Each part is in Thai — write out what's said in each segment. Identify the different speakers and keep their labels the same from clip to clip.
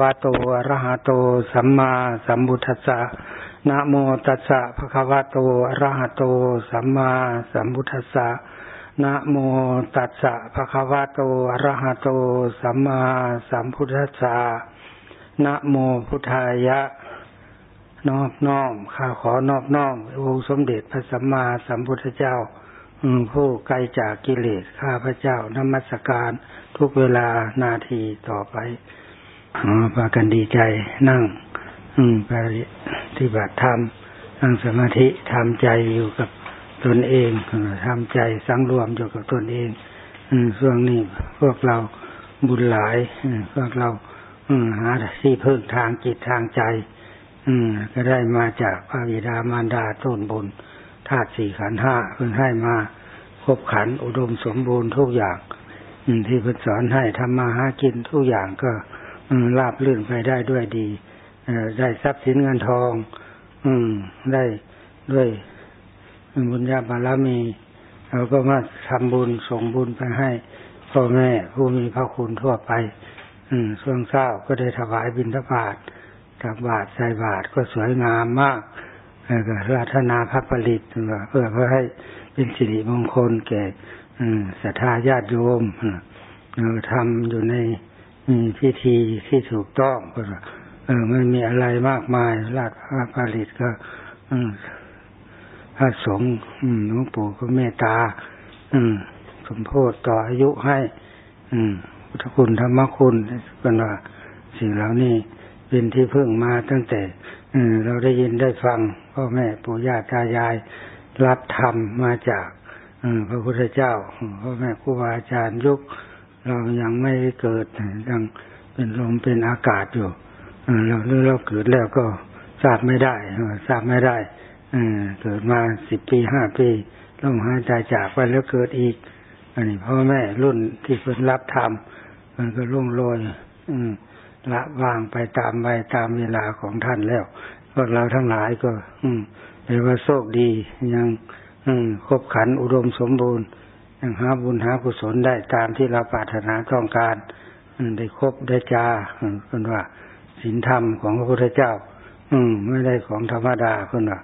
Speaker 1: วะโตอะระหะโต สัมมาสัมพุทธัสสะนะโมตัสสะภะคะวะโตอะระหะโต สัมมาสัมพุทธัสสะนะโมตัสสะภะคะวะโตอะระหะโต สัมมาสัมพุทธัสสะนะโมพุทธายะ นอบน้อมข้าขอนอบน้อมองค์สมเด็จพระสัมมาสัมพุทธเจ้าผู้ไกลจากกิเลสข้าพระเจ้านมัสการทุกเวลานาทีต่อไป อพากันดีใจนั่ง อืมปฏิบัติธรรมนั่งสมาธิทำใจอยู่กับตนเองทำใจสังรวมอยู่กับตนเองอืมช่วงนี้พวกเราบุญหลายพวกเราหาที่พึ่งทางจิตทางใจอืมก็ได้มาจากพระบิดามารดาต้นบุญธาตุสี่ขันห้าเพิ่งให้มาครบขันอุดมสมบูรณ์ทุกอย่างที่เพิ่นสอนให้ทำมาหากินทุกอย่างก็ ราบลื่นไปได้ด้วยดีได้ทรัพย์สินเงินทอง อืม ได้ด้วยบุญญาบารมีเราก็มาทำบุญส่งบุญไปให้พ่อแม่ผู้มีพระคุณทั่วไป อืมช่วงเช้าก็ได้ถวายบิณฑบาตตักบาตรใส่บาตรก็สวยงามมากแล้วก็ราธนาพระผลิตเพื่อเพื่อให้เป็นสิริมงคลแก่ศรัทธาญาติโยมทำอยู่ใน พิธีที่ถูกต้องก็เออไม่มีอะไรมากมายราชพระผลิตก็พระสงฆ์หลวงปู่ก็เมตตาสมโพธิต่ออายุให้พุทธคุณธรรมคุณเป็นว่าสิ่งเหล่านี้เป็นที่พึ่งมาตั้งแต่เราได้ยินได้ฟังพ่อแม่ปู่ย่าตายาย รับธรรมมาจากพระพุทธเจ้าพ่อแม่ครูบาอาจารย์ยุค เรายังไม่เกิดยังเป็นลมเป็นอากาศอยู่เราหรือเราเกิดแล้วก็ทราบไม่ได้ทราบไม่ได้เกิดมาสิบปีห้าปีลมหายใจจากไปแล้วเกิดอีก อันนี้พ่อแม่รุ่นที่เพิ่นรับธรรมมันก็ล่วงโรยละวางไปตามไปตามเวลาของท่านแล้วพวกเราทั้งหลายก็ อืมเรียกว่าโชคดียัง อืมครบขันอุดมสมบูรณ์ ยังหาบุญหากุศลได้ตามที่เราปรารถนาต้องการได้ครบได้จาคนว่าศีลธรรมของพระพุทธเจ้า อืมไม่ได้ของธรรมดาคนว่า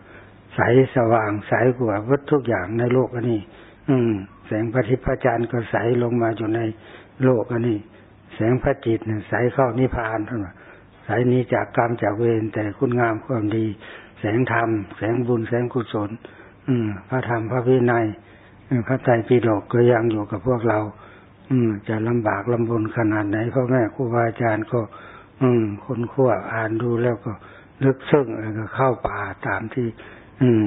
Speaker 1: ใสสว่างใสกว่าวัตทุกอย่างในโลกอันนี้ อืม แสงพระทิพย์พระจันทร์ก็ใสลงมาอยู่ในโลกอันนี้ แสงพระจิตเนี่ยใสเข้านิพพานคนว่าใสนี้จากกรรมจากเวรแต่คุณงามความดี แสงธรรม แสงบุญแสงกุศล อืม พระธรรมพระวินัย พระไตรปิฎกก็ยังอยู่กับพวกเรา อืม จะลำบากลำบนขนาดไหนพ่อแม่ครูบาอาจารย์ก็ อืมคนขั้วอ่านดูแล้วก็ลึกซึ้งแล้วก็เข้าป่าตามที่ อืม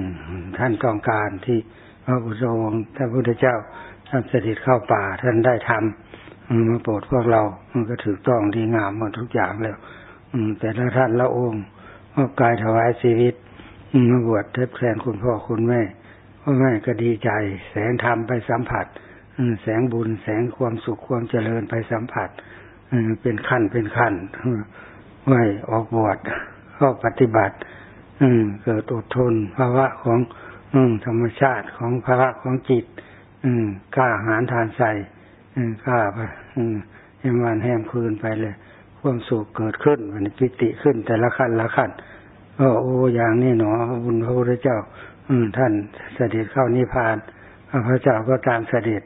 Speaker 1: ท่านต้องการที่พระพุทธองค์ท่านพุทธเจ้าท่านเสด็จเข้าป่าท่านได้ทำมาโปรดพวกเรา มันก็ถูกต้องดีงามหมดทุกอย่างแล้ว อืม แต่ละท่านละองค์มอบกายถวายชีวิตมาบวชเทบแทนคุณพ่อคุณแม่ พ่อแม่ก็ดีใจ แสงธรรมไปสัมผัสแสงบุญแสงความสุขความเจริญไปสัมผัสเป็นขั้นเป็นขั้นไหวออกบวชเข้าปฏิบัติเกิดอดทนภาวะของธรรมชาติของภาวะของจิตกล้าหารทานใส่กล้าไปแหมวันแหมคืนไปเลยความสุขเกิดขึ้นมันปิติขึ้นแต่ละขั้นละขั้นก็โอ้อย่างนี้หนอบุญพระพุทธเจ้า ท่านเสด็จเข้านิพพานพระเจ้าก็ตามเสด็จ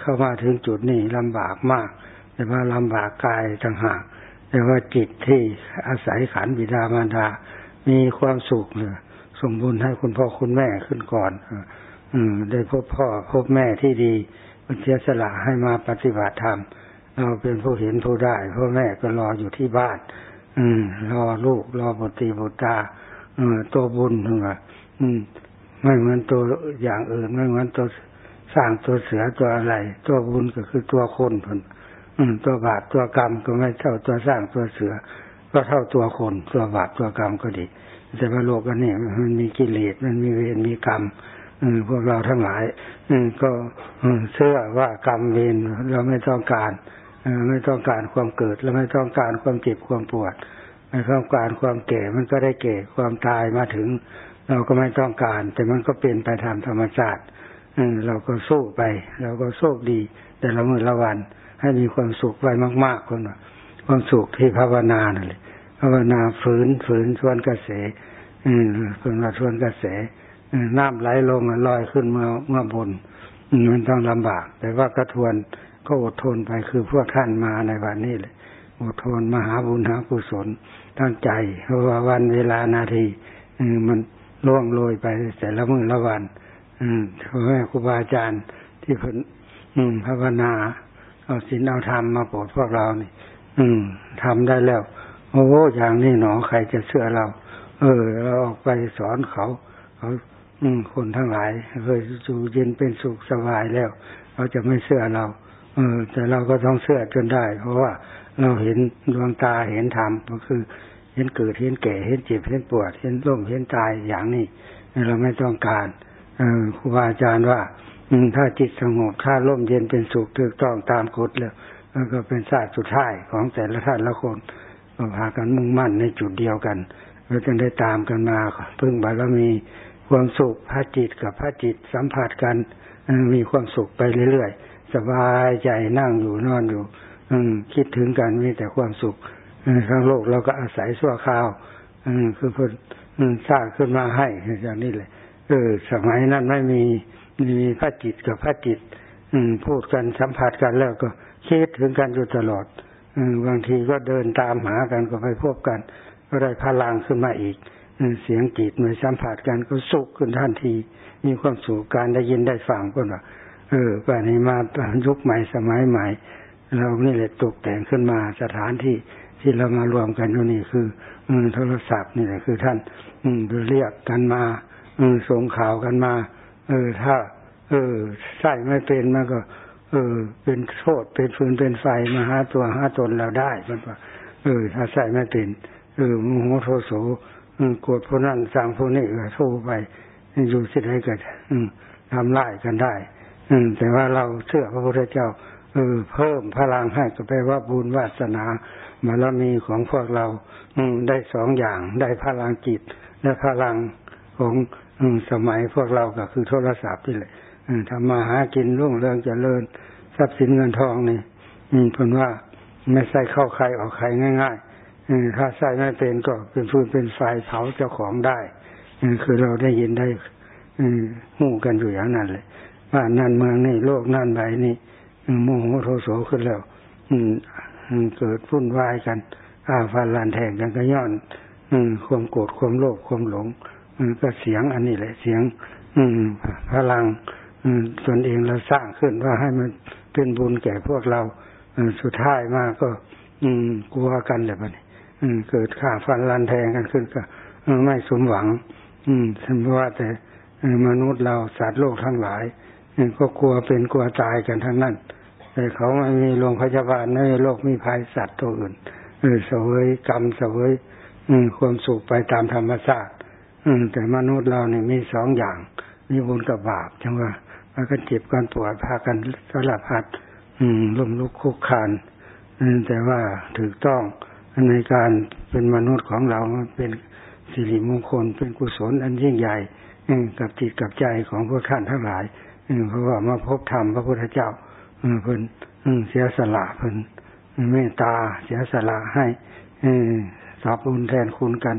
Speaker 1: เข้ามาถึงจุดนี้ลำบากมาก แต่ว่าลำบากกายต่างหาก แต่ว่าจิตที่อาศัยขันบิดามารดา มีความสุขเลยส่งบุญให้คุณพ่อคุณแม่ขึ้นก่อนอืมได้พบพ่อพบแม่ที่ดีมันเสียสละให้มาปฏิบัติธรรมเราเป็นผู้เห็นผู้ได้พ่อแม่ก็รออยู่ที่บ้าน อืม รอลูกรอบุตรีบุตราเออตัวบุญถึงอะอืม ไม่เหมือนตัวอย่างอื่นไม่เหมือนตัวสร้างตัวเสือตัวอะไร ตัวบุญก็คือตัวคนผลตัวบาปตัวกรรมก็ไม่เท่าตัวสร้างตัวเสือ ก็เท่าตัวคน ตัวบาปตัวกรรมก็ดี แต่ว่าโลกอันนี้มันมีกิเลสมันมีเวรมีกรรมอพวกเราทั้งหลายก็เชื่อว่ากรรมเวรเราไม่ต้องการไม่ต้องการความเกิดและไม่ต้องการความเจ็บความปวดไม่ต้องการความแก่มันก็ได้แก่ความตายมาถึง เราก็ไม่ต้องการ แต่มันก็เป็นไปตามธรรมชาติเราก็สู้ไป เราก็โชคดี แต่ละมือละวัน ให้มีความสุขไว้มาก ๆคนว่าความสุขที่ภาวนานั่นแหละภาวนาฝืนฝืนชวนกระแสอืมฝืนมาชวนกระแสน้ำไหลลงลอยขึ้นเมาเมื่อบนมันต้องลำบาก แต่ว่ากระทวนก็อดทนไปคือพวกท่านมาในวันนี้เลยอดทนมหาบุญหากุศลตั้งใจเพราะว่าวันเวลานาทีมัน ล่วงโรยไปแต่ละมือละวัน อืมพ่อแม่ครูบาอาจารย์ที่เพิ่นอืมภาวนาเอาศีลเอาธรรมมาโปรดพวกเรานี่ อืมทำได้แล้ว โอ้อย่างนี้หนอใครจะเชื่อเรา เออ เราออกไปสอนเขา เขา อืม คนทั้งหลายเคยสู่เย็นเป็นสุขสบายแล้วเขาจะไม่เชื่อเรา เออ แต่เราก็ต้องเชื่อจนได้ เพราะว่าเราเห็นดวงตาเห็นธรรมก็คือ เห็นเกิดเห็นแก่เห็นเจ็บเห็นปวด เห็นร่มเห็นตายอย่างนี้เราไม่ต้องการอครูบาอาจารย์ว่าถ้าจิตสงบถ้าร่มเย็นเป็นสุขถูกต้องตามกฎแล้วก็เป็นศาสตร์สุดท้ายของแต่ละท่านละคนก็พากันมุ่งมั่นในจุดเดียวกันเราจะได้ตามกันมาพึ่งบารมีความสุขพระจิตกับพระจิตสัมผัสกันมีความสุขไปเรื่อยๆสบายใจนั่งอยู่นอนอยู่ อืคิดถึงกันมีแต่ความสุข ทั้งโลกเราก็อาศัยสั่วข้าวอืมคือเพิ่นสร้างขึ้นมาให้อย่างนี้เลยเออสมัยนั้นไม่มีมีพระจิตกับพระจิต อืม พูดกันสัมผัสกันแล้วก็คิดถึงกันอยู่ตลอดบางทีก็เดินตามหากันก็ไปพบกัน ก็ได้พลังขึ้นมาอีกเสียงจิตเมื่อสัมผัสกันก็สุขขึ้นทันที มีความสุขการได้ยินได้ฟังก็ว่าเออป่านนี้มายุคใหม่สมัยใหม่ เรานี่แหละตกแต่งขึ้นมาสถานที่ ที่เรามารวมกันอยู่นี่คืออืโทรศัพท์นี่แหละคือท่าน อืเรียกกันมา อืส่งข่าวกันมา เออถ้า เออใส่ไม่เป็นมันก็ เออ เป็นโทษเป็นฟืนเป็นไฟมาหาตัวหาตนเราได้มันว่าเออ ถ้าใส่ไม่เป็นเออโมโหโทโสโกรธพวกนั้นสั่งพวกนี้ก็โทรไปอยู่ที่ไหนก็ทำไล่กันได้อืแต่ว่าเราเชื่อพระพุทธเจ้า เออเพิ่มพลังให้ก็แปลว่าบุญวาสนาบารมีของพวกเราอืได้สองอย่างได้พลังจิต และพลังของอืสมัยพวกเราก็คือโทรศัพท์นี่แหละทำมาหากินรุ่งเรืองเจริญทรัพย์สินเงินทองนี่อืมพูดว่าไม่ใส่เข้าใครออกใครง่ายๆถ้าใส่ไม่เป็นก็เป็นฟืนเป็นไฟเผาเจ้าของได้อืคือเราได้ยินได้อืหู้กันอยู่อย่างนั้นเลยว่านั่นเมืองนี่โลกนั่นใบนี่ โมโหโทโสขึ้นแล้วอืมเกิดพุ่นวายกัน อาฟันลานแทงกันก็ย้อนอืมความโกรธความโลภความหลงอืก็เสียงอันนี้แหละเสียง อืมพลัง อืมตนเองเราสร้างขึ้นว่าให้มันเป็นบุญแก่พวกเราสุดท้ายมาก็ อืมกลัวกันเลยปะนี่เกิดข่าฟันลันแทงกันขึ้นก็ไม่สมหวัง อืมฉันว่าแต่มนุษย์เราสัตว์โลกทั้งหลายก็กลัวเป็นกลัวตายกันทั้งนั้น เขาไม่มีโรงพยาบาลในโลกมีภัยสัตว์ตัวอื่นเออเสวยกรรมเสวยความสุขไปตามธรรมชาติแต่มนุษย์เราเนี่ยมีสองอย่างมีบุญกับบาปจังว่าพากันเจ็บกันปวดพากันสลับพัดล้มลุกคุกคานแต่ว่าถูกต้องในการเป็นมนุษย์ของเราเป็นสิริมงคลเป็นกุศลอันยิ่งใหญ่กับจิตกับใจของพวกท่านทั้งหลายเพราะว่ามาพบธรรมพระพุทธเจ้า เพิ่นเสียสละเพิ่นเมตตาเสียสละให้สอบบุญแทนคุณกัน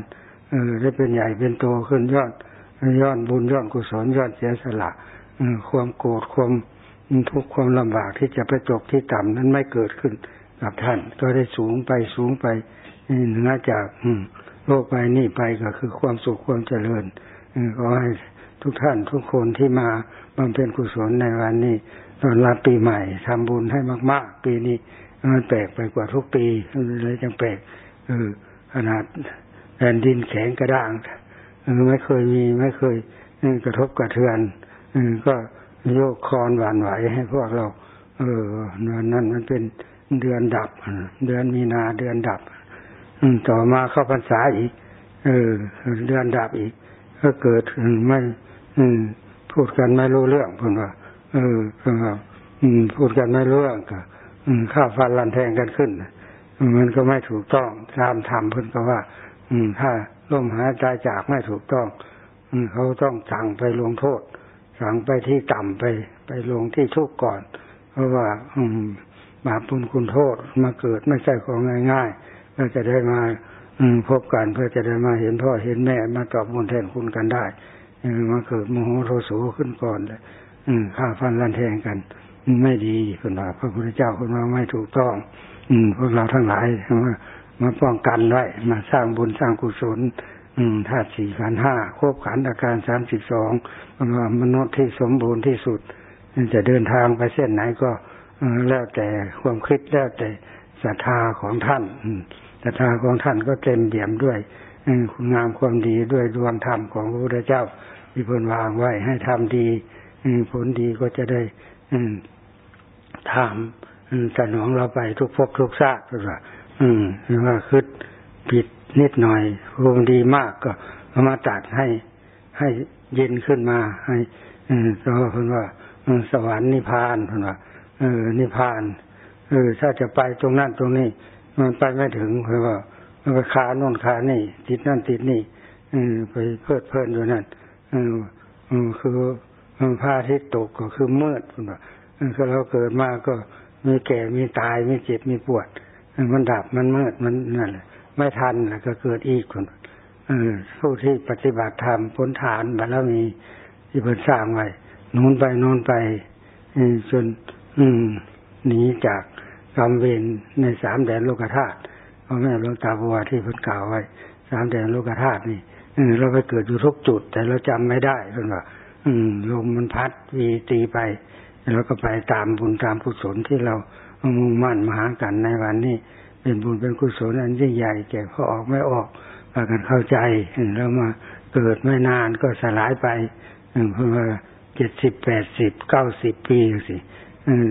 Speaker 1: เออได้เป็นใหญ่เป็นโตขึ้นยอดยอดบุญยอดกุศลยอดเสียสละความโกรธความทุกข์ความลำบากที่จะไปจบที่ต่ำนั้นไม่เกิดขึ้นกับท่าน ก็ได้สูงไปสูงไปเหนือจากโลกไปนี่ไปก็คือความสุขความเจริญขอให้ทุกท่านทุกคนที่มาบำเพ็ญกุศลในวันนี้ ตอนรับปีใหม่ทำบุญให้มากๆ ปีนี้มันแปลกไปกว่าทุกปีเลยจังแปลกเออขนาดแผ่นดินแข็งกระด้างไม่เคยมีไม่เคยกระทบกระเทือนก็โยกคอนหวานไหวให้พวกเรา เออเดือนนั้นมันเป็นเดือนดับ เดือนมีนาเดือนดับต่อมาเข้าพรรษาอีก เออ เดือนดับอีก ก็เกิดไม่พูดกันไม่รู้เรื่องพูดว่า เออพูดกันไม่รู้เรื่องก็ข้าฟันลันแทงกันขึ้น มันก็ไม่ถูกต้องตามธรรมเพิ่นก็ว่า อืม ถ้าลมหายใจจากไม่ถูกต้องเขาต้องสั่งไปลงโทษ สั่งไปที่ต่ำไป ไปลงที่ทุกข์ก่อน เพราะว่า อืมบาปบุญคุณโทษมาเกิดไม่ใช่ของง่ายๆเพื่อจะได้มา อืมพบกันเพื่อจะได้มาเห็นพ่อเห็นแม่มาตอบบุญแทนคุณกันได้มาเกิดโมโหโทโสขึ้นก่อนเลย ฆ่าฟันรันแทงกัน ไม่ดีคุณว่าพระพุทธเจ้าคุณว่าไม่ถูกต้อง อืมพวกเราทั้งหลายมามาป้องกันไว้มาสร้างบุญสร้างกุศลอืมธาตุสี่ขันห้าควบขันอาการสามสิบสองว่ามนุษย์ที่สมบูรณ์ที่สุด จะเดินทางไปเส้นไหนก็แล้วแต่ความคิดแล้วแต่ศรัทธาของท่านศรัทธาของท่านก็เต็มเบี่ยมด้วยคุณงามความดีด้วยดวงธรรมของพระพุทธเจ้าที่พนวางไว้ให้ทำดี ผลดีก็จะได้ทำสนองเราไปทุกภพทุกชาติว่าอืมว่าคิดผิดนิดหน่อยรวมดีมากก็มาตัดให้ให้เย็นขึ้นมา ให้อืมเพราะเพิ่นว่าสวรรค์นิพพานเพิ่นว่าเออนิพพานเออถ้าจะไปตรงนั้นตรงนี้ มันไปไม่ถึงเพราะว่ามันไปขาโน่นขานี่ ติดนั่นติดนี่ออไปเพลิดเพลินอยู่นั่นออเออคือ พระอาทิตย์ตกก็คือมืดเพิ่นว่าคือเราเกิดมาก็มีแก่มีตายมีเจ็บมีปวด มันดับมันมืดมันนั่นแหละไม่ทันแล้วก็เกิดอีกคนผู้ที่ปฏิบัติธรรมพ้นฐานบารมีที่เพิ่นสร้างไว้นูนไปนูนไปจนอืมหนีจากกรรมเวรในสามแดนโลกธาตุพ่อแม่หลวงตาบัวที่เพิ่นกล่าวไว้สามแดนโลกธาตุนี่เราไปเกิดอยู่ทุกจุด แต่เราจำไม่ได้เพิ่นว่า อืมลมมันพัดวีตีไป แล้วก็ไปตามบุญตามกุศลที่เรามุ่งมั่นมาหากันในวันนี้ เป็นบุญเป็นกุศลอันยิ่งใหญ่แก่พอออกไม่ออกพากันเข้าใจแล้วมาเกิดไม่นานก็สลายไปเพราะว่าเจ็ดสิบแปดสิบเก้าสิบปีสิ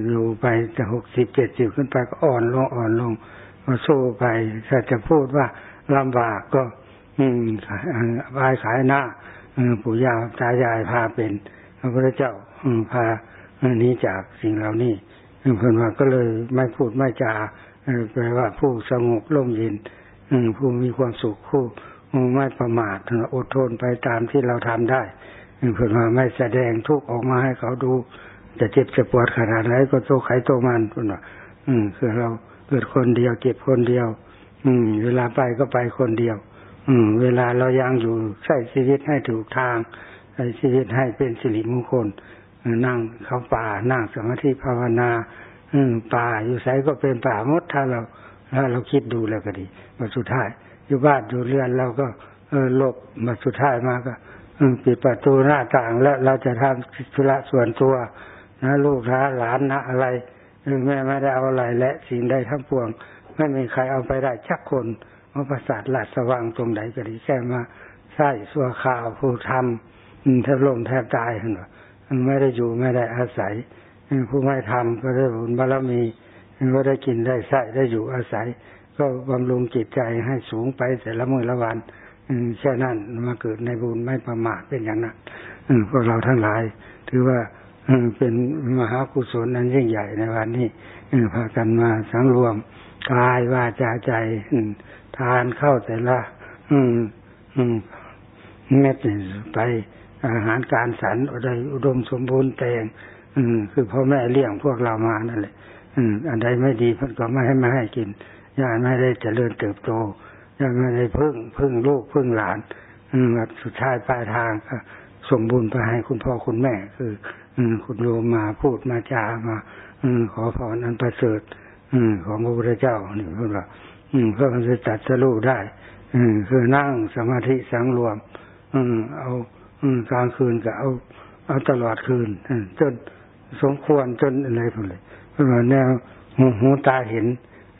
Speaker 1: อยู่ไปจะหกสิบเจ็ดสิบขึ้นไปก็อ่อนลงอ่อนลงก็สู้ไปถ้าจะพูดว่าลำบากก็ อืมบายขายหน้า ปู่ย่าตายายพาเป็นพระพุทธเจ้าพานี้จากสิ่งเหล่านี้เพื่อนว่าก็เลยไม่พูดไม่จาแปลว่าผู้สงบร่มเย็นผู้มีความสุขผู้ไม่ประมาทอดทนไปตามที่เราทำได้เพื่อนว่าไม่แสดงทุกออกมาให้เขาดูจะเจ็บจะปวดขนาดไหนก็โตไขโตมันเพื่อนว่าอืมคือเราเกิดคนเดียวเจ็บคนเดียว อืม เวลาไปก็ไปคนเดียว อืม เวลาเรายังอยู่ใช้ชีวิตให้ถูกทางใช้ชีวิตให้เป็นสิริมงคลนั่งเข้าป่านั่งสมาธิภาวนา อืม ป่าอยู่ไสก็เป็นป่ามดถ้าเราถ้าเราคิดดูแล้วก็ดีมาสุดท้าย อยู่บ้านอยู่เรือนเราก็ เออหลบมาสุดท้ายมาก็ปิดประตูหน้าต่างแล้วเราจะทำธุระส่วนตัว นะลูกค้าหลานนะอะไรแม่ไม่ได้เอาอะไรและสิ่งใดทั้งปวง ไม่มีใครเอาไปได้ชักคน เอาประสาทหลัดสว่างตรงไหนก็ดีแค่มาใส่สัวข่าวผู้ทำแทบลมแทบตายเห็นหรอไม่ได้อยู่ไม่ได้อาศัยผู้ไม่ทำก็ได้บุญบารมีก็ได้กินได้ใส่ได้อยู่อาศัย ก็บำรุงจิตใจให้สูงไปแต่ละมือละวันแค่นั้นมาเกิดในบุญไม่ประมาทเป็นอย่างนั้นพวกเราทั้งหลาย ถือว่าเป็นมหากุศลนั้นยิ่งใหญ่ในวันนี้พากันมาสังรวม กายวาจาใจทานเข้าแต่ละเม็ดไปอาหารการสรรอะไรอุดมสมบูรณ์แต่งอืม คือพ่อแม่เลี้ยงพวกเรามานั่นแหละอืม อันใดไม่ดีเพิ่นก็ไม่ให้มาให้กินย่าไม่ได้เจริญเติบโตย่าไม่ได้พึ่งพึ่งลูกพึ่งหลาน อืมสุดท้ายปลายทางก็ส่งบุญไปให้คุณพ่อคุณแม่ คือ อืมคุณโยมมาพูดมาจามา อืมขอพรอันประเสริฐ ของพระพุทธเจ้านี่เพื่อว่าเพื่อมันจะตัดสรู้ได้คือนั่งสมาธิสังรวมอืเอากลางคืนก็เอา เอาตลอดคืนจนสมควรจนอะไรพวกเลยเพราะว่าแนวหูตาเห็น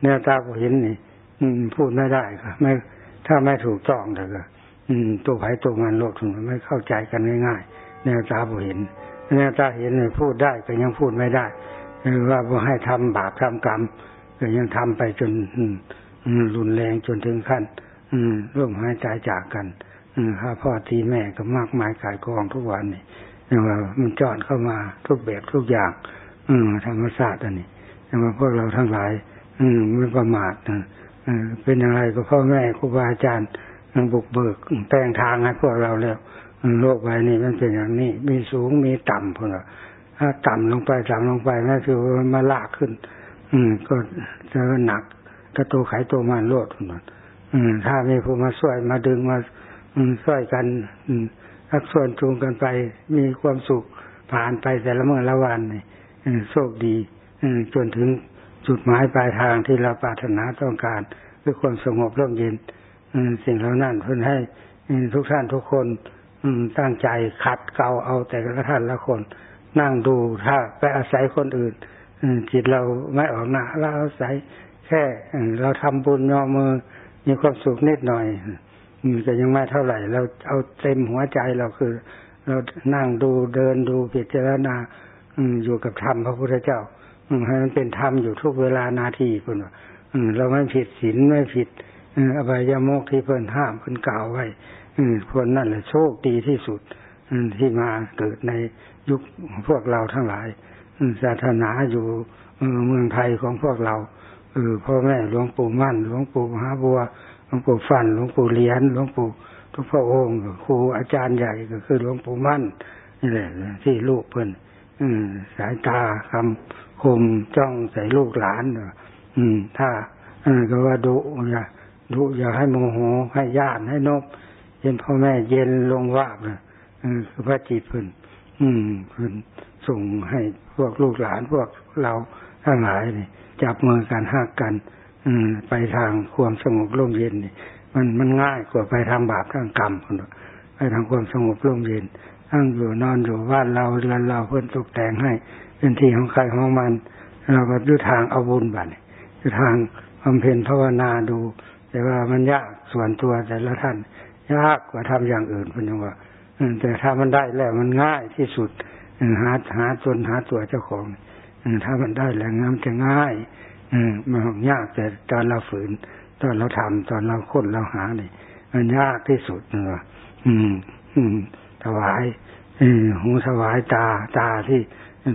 Speaker 1: แนวตาก็เห็นนี่อืพูดไม่ได้ค่ะไม่ถ้าไม่ถูกต้องแต่ก็อืมตัวไผ่ตัวมันโลดถึงไม่เข้าใจกันง่ายๆแนวตาบ่เห็นแนวตาเห็นพูดได้ก็ยังพูดไม่ได้ ว่าบ่ให้ทำบาปทำกรรมก็ยังทำไปจนรุนแรงจนถึงขั้นร่วมหายใจจากกันข้าพ่อทีแม่ก็มากมายขายกองทุกวันนี่ว่ามันจอดเข้ามาทุกแบบทุกอย่างอืธรรมศาสตร์อันนี้แต่ว่าพวกเราทั้งหลายอืมไม่ประมาทเป็นอะไรก็พ่อแม่ครูบาอาจารย์บุกเบิกแปลงทางให้พวกเราแล้วโลกใบนี้มันเป็นอย่างนี้ มีสูงมีต่ำพวกเรา ถ้าต่ำลงไปต่ำลงไปนั่นคือมันมาลากขึ้น อืม ก็จะหนักก็ตัวไขตัวมันโลดอืม ถ้ามีผู้มาช่วยมาดึงมา อืมช่วยกัน อืมรักส่วนจูงกันไป มีความสุขผ่านไปแต่ละเมื่อละวันนี่โชคดีจนถึงจุดหมายปลายทางที่เราปรารถนาต้องการคือความสงบร่มเย็นสิ่งเหล่านั้นเพื่อให้ทุกท่านทุกคนตั้งใจขัดเกาเอาแต่ละท่านละคน นั่งดูถ้าไปอาศัยคนอื่นจิตเราไม่ออกหนาเราอาศัยแค่เราทำบุญยอมือมีความสุขนิดหน่อยก็ยังไม่เท่าไหร่ เราเอาเต็มหัวใจเราคือ เรานั่งดูเดินดูพิจารณาอยู่กับธรรมพระพุทธเจ้าให้มันเป็นธรรมอยู่ทุกเวลานาทีคนว่าเราไม่ผิดศีลไม่ผิดอบายามกที่เพิ่นห้ามเพิ่นกล่าวไว้คนนั่นแหละโชคดีที่สุดที่มาเกิดใน ยุคพวกเราทั้งหลายศาสนาอยู่เมืองไทยของพวกเราเออพ่อแม่หลวงปู่มั่น หลวงปู่มหาบัวหลวงปู่ฟันหลวงปู่เลียนหลวงปู่ทุกพระองค์ครูอาจารย์ใหญ่ก็คือหลวงปู่มั่นนี่แหละที่ลูกเพิ่นสายตาคำคมจ้องใส่ลูกหลานอืม ถ้าก็ว่าดุอย่าดุอย่าให้โมโหให้ญาติให้นบเย็นพ่อแม่เย็นลงว่าบนะคือพระจิตเพิ่น อืมเพิ่นส่งให้พวกลูกหลานพวกเราทั้งหลายนี่จับมือกันหักกัน อืม ไปทางความสงบร่มเย็นนี่มันมันง่ายกว่าไปทางบาปทางกรรมคนไปทางความสงบร่มเย็นนั่งอยู่นอนอยู่บ้านเราเรือนเราเพื่อนตกแต่งให้เป็นที่ของใครของมัน เราก็ดูทางเอาบุญบัตรดูทางบำเพ็ญภาวนาดู แต่ว่ามันยากส่วนตัวแต่ละท่าน ยากกว่าทำอย่างอื่นคุณยังว่า แต่ถ้ามันได้แล้วมันง่ายที่สุดหาหาจนหาตัวเจ้าของถ้ามันได้แล้วงามจะง่ายมันยากแต่ตอนเราฝืน ตอนเราทำตอนเราค้นเราหาเนี่ยมันยากที่สุดเนอะอืม อืม ถวายหูถวายตาตาที่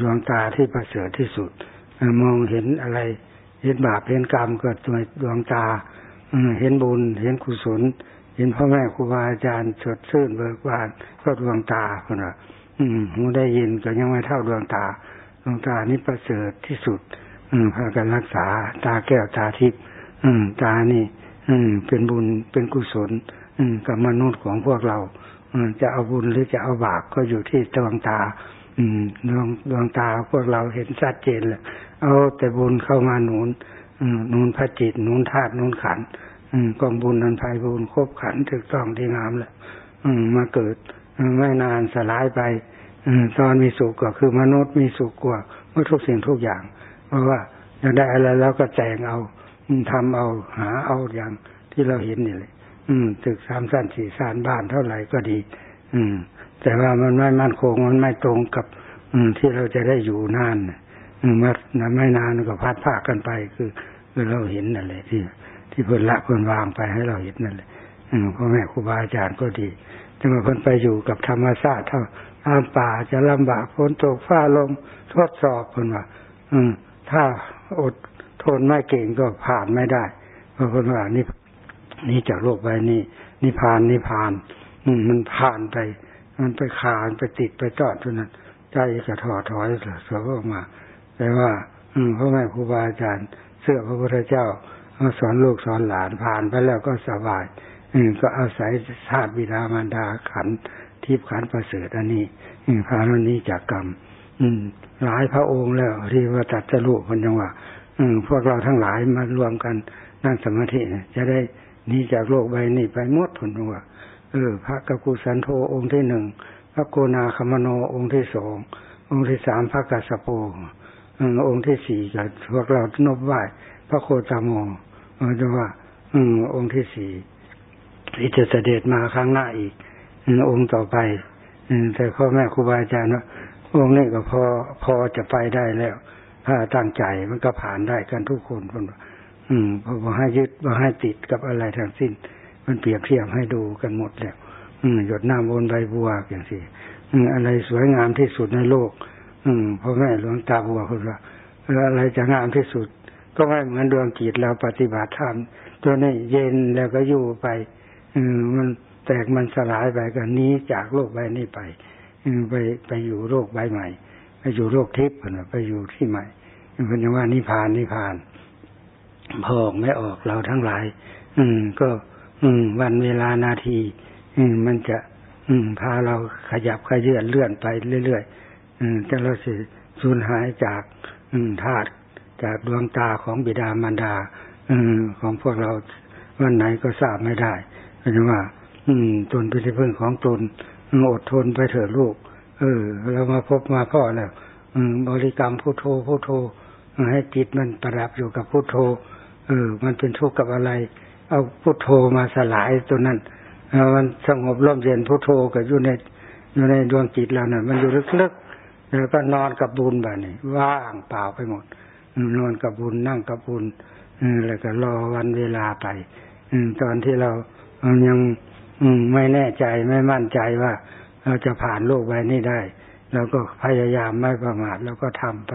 Speaker 1: ดวงตาที่ประเสริฐที่สุดมองเห็นอะไร เห็นบาปเห็นกรรมเกิดตัวดวงตาเห็นบุญเห็นกุศล เห็นพ่อแม่ครูบาอาจารย์สดชื่นเบิกบานก็ดวงตาคนละหูได้ยินก็ยังไม่เท่าดวงตา ดวงตานี้ประเสริฐที่สุด อืมพากันรักษา ตาแก้วตาทิพย์อืม ตานี่ อืม เป็นบุญเป็นกุศล อืม กับมนุษย์ของพวกเรา อืม จะเอาบุญหรือจะเอาบาปก็อยู่ที่ดวงตา อืม ดวงดวงตาพวกเราเห็นชัดเจนเลยเอาแต่บุญเข้ามาหนุนอืมหนุนพระจิตหนุนธาตุหนุนขัน กองบุญนันภัยบุญครบขันถึกต้องดีงามแหล้วมาเกิดไม่นานสลายไปตอนมีสุขก็คือมนุษย์มีสุขกว่าเมื่อทุกสิ่งทุกอย่าง เพราะว่าอยากได้อะไรแล้วก็แจงเอาทำเอาหาเอาอย่างที่เราเห็นนี่เลยอืมตึกสามสั้นสี่สั้นบ้านเท่าไหร่ก็ดี อืม แต่ว่ามันไม่มั่นคงมันไม่ตรงกับ อืมที่เราจะได้อยู่นานอืมมาไม่นานก็พัดพากันไปคือคือเราเห็นนั่นแหละที่ ที่เพิ่นละเพิ่นวางไปให้เราเห็นนั่นแหละอืมพ่อแม่ครูบาอาจารย์ก็ดีแต่มาเพิ่นไปอยู่กับธรรมชาติเท่าตามป่าจะลำบากฝนตกฟ้าลงทดสอบเพิ่นว่า อืม ถ้าอดทนไม่เก่งก็ผ่านไม่ได้เพราะเพิ่นว่านี่นี่จากโลกใบนี้นิพานนิพาน อืมมันผ่านไป มันไปขานไปติดไปจอดทุนั้นใจจะถอดถอยเสือออกมา แต่ว่า อืมพ่อแม่ครูบาอาจารย์เสื้อพระพุทธเจ้า เอาสอนลูกสอนหลานผ่านไปแล้วก็สบายอืก็อาศัยชาติบิดามารดาขันทิพขันประเสริฐอันนี้อืพานันนี้จากกรรม อืม หลายพระองค์แล้วที่ว่าตัดจะลูกคนยังว่าอืม พวกเราทั้งหลายมารวมกันนั่งสมาธิจะได้หนีจากโลกใบนี้ไปหมดผลว่าเออ พระกกุสันโธองค์ที่หนึ่งพระโกนาคมโนองค์ที่สององค์ที่สามพระกัสสโปองค์ที่สี่กับพวกเรานบไหวพระโคตามโม เออจะว่าอืมองค์ที่สี่ที่จะเสด็จมาครั้งหน้าอีกองค์ต่อไปแต่พ่อแม่ครูบาอาจารย์ว่าองค์นี้ก็พอพอจะไปได้แล้ว ถ้าตั้งใจมันก็ผ่านได้กันทุกคนคนว่าอืมพอให้ยึดพอให้ติดกับอะไรทั้งสิ้น มันเปรียบเทียบให้ดูกันหมดแล้วอืมหยดน้ำบนใบบัวอย่างสิอืมอะไรสวยงามที่สุดในโลก อืมพ่อแม่หลวงตาบัวพูดว่าอะไรจะงามที่สุด ก็ไม่เหมือนดวงจิตเราปฏิบัติธรรมตัวนี้เย็นแล้วก็อยู่ไปอืมันแตกมันสลายไปกันนี้จากโลกใบนี้ไปอืไปไปอยู่โลกใบใหม่ ไปอยู่โลกทิพย์ไปอยู่ที่ใหม่เพิ่นยังว่านิพานนิพานพออกไม่ออกเราทั้งหลาย อืม ก็ อืม วันเวลานาที อืม มันจะ อืม พาเราขยับขยื่นเลื่อนไปเรื่อยๆอืมจะเราสิสูญหายจาก อืมธาตุ จากดวงตาของบิดามารดาอืของพวกเราวันไหนก็ทราบไม่ได้เพราะว่า อืมตนเป็นที่พึ่งของตนอดทนไปเถิดลูก เออ เรามาพบมาพ่อแล้วอืมบริกรรมพุทโธพุทโธให้จิตมันประดับอยู่กับพุทโธ เออ มันเป็นทุกข์กับอะไร เอาพุทโธมาสลายตัวนั้นมันสงบร่มเย็นพุทโธก็อยู่ในอยู่ในดวงจิตเราเนี่ยมันอยู่ลึกๆแล้วก็นอนกับบุญแบบนี้ว่างเปล่าไปหมด นอนกับบุญนั่งกับบุญแล้วก็รอวันเวลาไปตอนที่เรายังไม่แน่ใจไม่มั่นใจว่า เราจะผ่านโลกใบนี้ได้เราก็พยายามไม่ประมาทแล้วก็ทำไป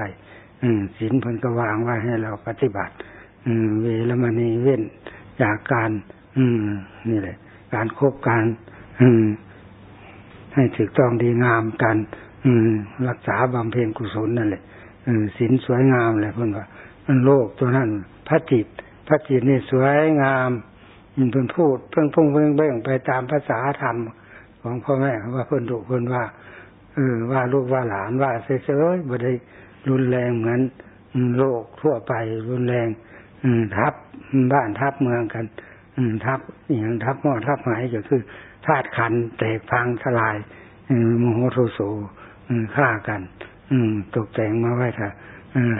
Speaker 1: ศีลเพิ่นก็วางไว้ให้เราปฏิบัติเวรมณีเว้นจากการนี่แหละ การครบการให้ถูกต้องดีงามกันรักษาบำเพ็ญกุศลนั่นแหละ ศีลสวยงามเลยเพิ่อนว่ามันโลกตัวนั้นพระจิต พระจิตนี่สวยงามเพิ่อนพูดเพิ่งพุ่งเพิ่งเบ่งไปตามภาษาธรรมของพ่อแม่ว่าเพิ่อนดุเพิ่อนว่าเออว่าลูกว่าหลานว่าเฉยๆบ่ได้รุนแรงเหมือนโลกทั่วไปรุนแรงทับบ้านทับเมืองกันทับอย่างทับหม้อทับหายก็คือธาตุขันแตกพังทลายโมโหโทโสฆ่ากัน อืม ตกแต่งมาไว้ค่ะ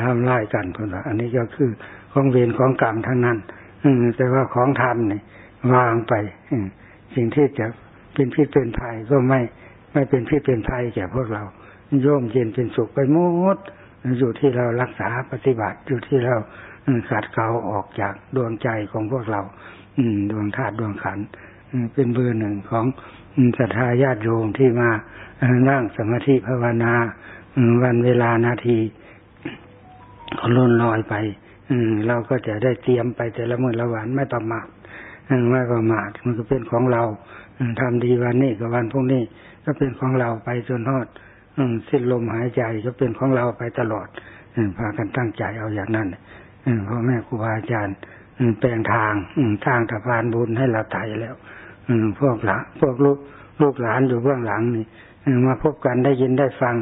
Speaker 1: ทำลายกันคนละอันนี้ก็คือของเวรของกรรมทั้งนั้น อืม แต่ว่าของธรรมนี่วางไปสิ่งที่จะเป็นพิษเป็นภัยก็ไม่ไม่เป็นพิษเป็นภัยแก่พวกเราโยมเย็นเป็นสุขไปหมดอยู่ที่เรารักษาปฏิบัติอยู่ที่เราขัดเกลาออกจากดวงใจของพวกเรา อืดวงธาตุดวงขันเป็นเบอร์หนึ่งของศรัทธาญาติโยมที่มานั่งสมาธิภาวนา วันเวลานาทีก็ล่นลอยไปเราก็จะได้เตรียมไปแต่ละมื่อละวันไม่ประมาทไม่ประมาทมันก็เป็นของเราทำดีวันนี้กับวันพรุ่งนี้ก็เป็นของเราไปจนทอดสิ้นลมหายใจก็เป็นของเราไปตลอดพากันตั้งใจเอาอย่างนั้นพ่อแม่ครูบาอาจารย์แปลงทางทางตะพานบุญให้เราไถ่แล้วพวกหลานพวกลูกลูกหลานอยู่เบื้องหลังนี่มาพบกันได้ยินได้ฟัง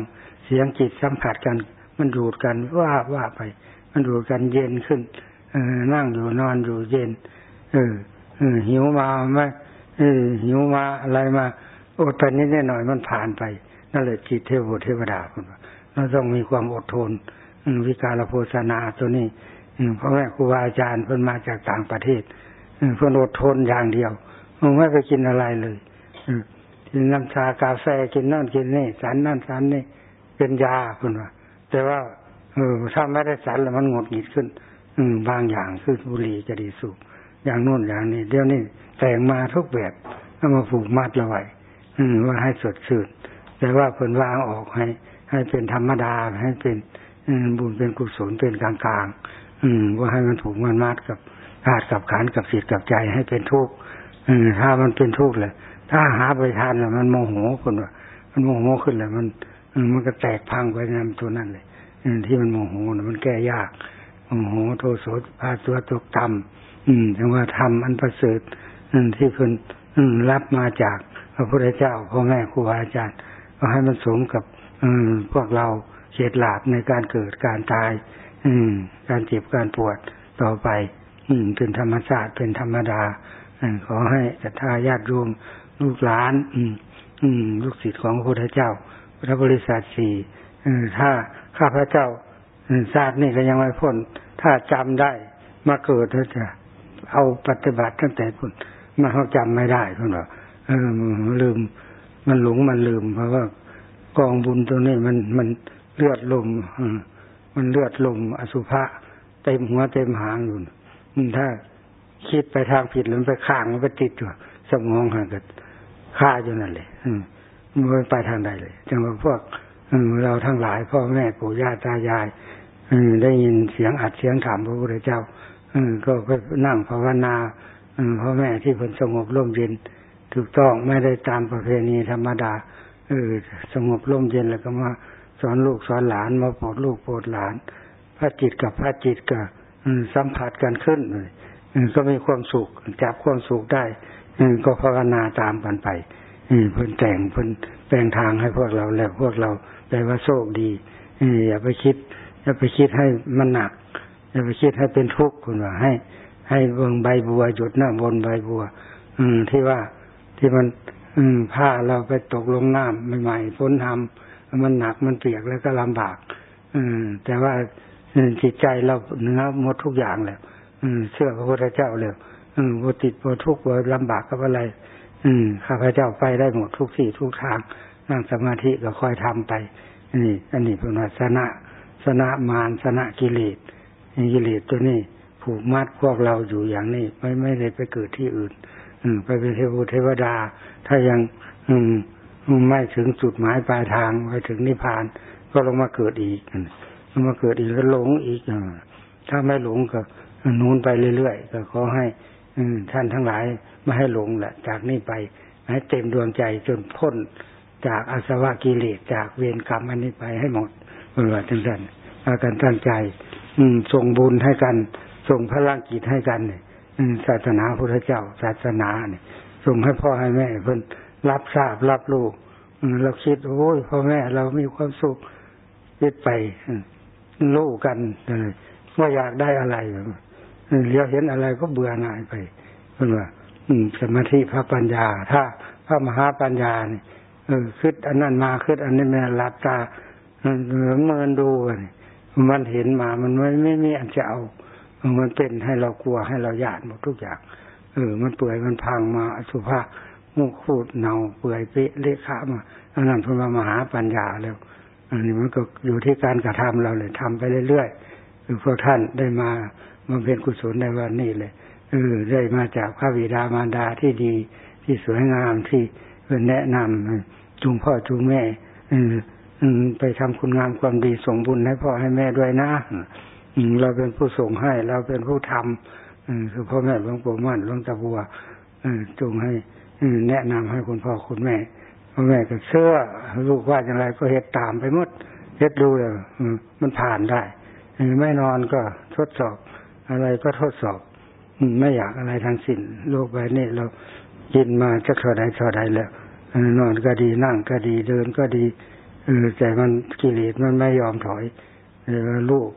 Speaker 1: เสียงจิตสัมผัสกัน มันดูดกันว่าว่าไป มันดูดกันเย็นขึ้น เออนั่งอยู่นอนอยู่เย็น เออเออหิวมาไหมเออหิวมาอะไรมาอดทนนิดหน่อยมันผ่านไปนั่นแหละจิตเทวเทวดาคุณเราต้องมีความอดทนวิการโพสนาตัวนี้เพราะแม่ครูบาอาจารย์เพิ่นมาจากต่างประเทศเพิ่นอดทนอย่างเดียวไม่ไปกินอะไรเลยกินน้ำชากาแฟกินนั่นกินนี่สารนั่นสารนี่ เป็นยาคุณว่าแต่ว่าเออถ้าไม่ได้สารแล้วมันหงดหงิดขึ้น อืบางอย่างคือบุหรี่จะดีสูบอย่างนู่นอย่างนี้เดี๋ยวนี้แต่งมาทุกแบบเอามาผูกมัดเราไว้ว่าให้สดชื่นแต่ว่าเพิ่นวางออกให้ ให้เป็นธรรมดาให้เป็นบุญเป็นกุศลเป็นกลางกลางอืม ว่าให้มันถูกมันมัดกับธาตุกับขันกับจิตกับใจให้เป็นทุกข์ถ้ามันเป็นทุกข์เลยถ้าหาไปทานแล้วมันโมโหคนว่ามันโมโหขึ้นเลยมัน มันก็แตกพังไปในตัวนั่นเลยที่มันโมโหมันแก้ยากโมโหโทโสพาตัวตกต่ำอืมถึงว่าทำอันประเสริฐที่เพิ่นรับมาจากพระพุทธเจ้าพ่อแม่ครูอาจารย์ก็ให้มันสมกับพวกเราเฉดหลาบในการเกิดการตาย อืมการเจ็บการปวดต่อไป อืมเป็นธรรมชาติเป็นธรรมดาอขอให้ศรัทธาญาติโยมลูกหลาน อืมอืมลูกศิษย์ของพระพุทธเจ้า พระบริษัทสี่ถ้าข้าพระเจ้าทราบนี่ก็ยังไม่พ้น ถ้าจำได้มาเกิดเขาจะเอาปฏิบัติตั้งแต่คุณมาเขาจำไม่ได้คุณบอกเออลืม มันหลงมันลืม เพราะว่ากองบุญตัวนี้มันมันเลือดลมมันเลือดลมอสุภะเต็มหัวเต็มหางอยู่ถ้าคิดไปทางผิดหรือไปข้างมันไปติดอยู่สมองห่างกันฆ่าอยู่นั่นเลยมั มันไปทางใดเลยจังว่าพวกเราทั้งหลายพ่อแม่ปู่ย่าตายายได้ยินเสียงอัดเสียงถามพระพุทธเจ้าก็ไปนั่งภาวนาพ่อแม่ที่เพิ่นสงบร่มเย็น ถูกต้องไม่ได้ตามประเพณีธรรมดาเออสงบร่มเย็นแล้วก็มาสอนลูกสอนหลานมาโปรดลูกโปรดหลาน พระจิตกับพระจิตก็สัมผัสกันขึ้นก็มีความสุขจับความสุขได้ก็ภาวนาตามกันไป เพิ่นแต่งเพิ่นแปลงทางให้พวกเราแล้วพวกเราแปลว่าโชคดีอย่าไปคิด อย่าไปคิดให้มันหนัก อย่าไปคิดให้เป็นทุกข์คุณว่าให้ ให้เบิ่งใบบัวหยุดหน้าบนใบบัว อืมที่ว่าที่มัน อืมผ้าเราไปตกลงน้ำใหม่ๆพ้นทำมันหนักมันเปียกแล้วก็ลำบาก อืม แต่ว่าจิตใจเราเนื้อหมดทุกอย่างแล้วอืมเชื่อพระพุทธเจ้าแล้วอืมบ่ติดบ่ทุกข์บ่ลำบากกับอะไร อืมข้าพเจ้าไปได้หมดทุกที่ทุกทางนั่งสมาธิก็ค่อยทำไปนี่อันนี้เป็นวัสนะสนะมารสนะกิเลสกิเลสตัวนี้ผูกมัดพวกเราอยู่อย่างนี้ไม่ไม่ได้ไปเกิดที่อื่น อืม ไปเป็นเทวเทวดา ถ้ายังอืมไม่ถึงจุดหมายปลายทางไปถึงนิพพาน ก็ลงมาเกิดอีกลงมาเกิดอีกก็หลงอีกถ้าไม่หลงก็นูนไปเรื่อยๆก็ขอให้ท่านทั้งหลาย ไม่ให้หลงแหละ จากนี้ไปให้เต็มดวงใจจนพ้นจากอาสวะกิเลสจากเวรกรรมอันนี้ไปให้หมดเมื่อท่านท่านอาการตั้งใจ อืมส่งบุญให้กัน ส่งพลังกิจให้กันเนี่ยศาสนาพุทธเจ้า ศาสนาเนี่ยส่งให้พ่อให้แม่เพิ่นรับทราบรับรู้เราคิดโอ้ยพ่อแม่เรามีความสุขยึดไปรู้กันเลยว่าอยากได้อะไรเลี้ยวเห็นอะไรก็เบื่อหน่ายไปเพื่อนว่า สมาธิพระปัญญา ถ้าพระมหาปัญญาเนี่ยเออคิดอันนั้นมาคิดอันนี้มาหลับตาเมินดูมันเห็นมามันไม่ไม่มีอันจะเอามันเป็นให้เรากลัวให้เราหยาดหมดทุกอย่าง เออ มันเปื่อยมันพังมาอสุภะมุขคูดเนาเปื่อยเปะเละขะมาอันนั้นเป็นมหาปัญญาแล้ว อันนี้มันก็อยู่ที่การกระทำเราเลยทำไปเรื่อยๆคือพวกท่านได้มามันเป็นกุศลในวันนี้เลย เออได้มาจากพระวิดามารดาที่ดี ที่สวยงามที่เป็นแนะนำจูงพ่อจูงแม่อ,อไปทำคุณงามความดีส่งบุญให้พ่อให้แม่ด้วยนะเราเป็นผู้ส่งให้ เราเป็นผู้ทำคือพ่อแม่หลวงปู่มั่นหลวงตาบัวจงให้แนะนำให้คุณพ่อคุณแม่พ่อแม่ก็เชื่อลูกว่าอย่างไรก็เฮ็ดตามไปหมดเฮ็ดดูเลยมันผ่านได้ไม่นอนก็ทดสอบ อะไรก็ทดสอบ ไม่อยากอะไรทั้งสิ้นโลกใบนี้เรากินมาจะเท่าใดเท่าใดแล้วนอนก็ดีนั่งก็ดีเดินก็ดีเออแต่มันกิเลสมันไม่ยอมถอยเออลูก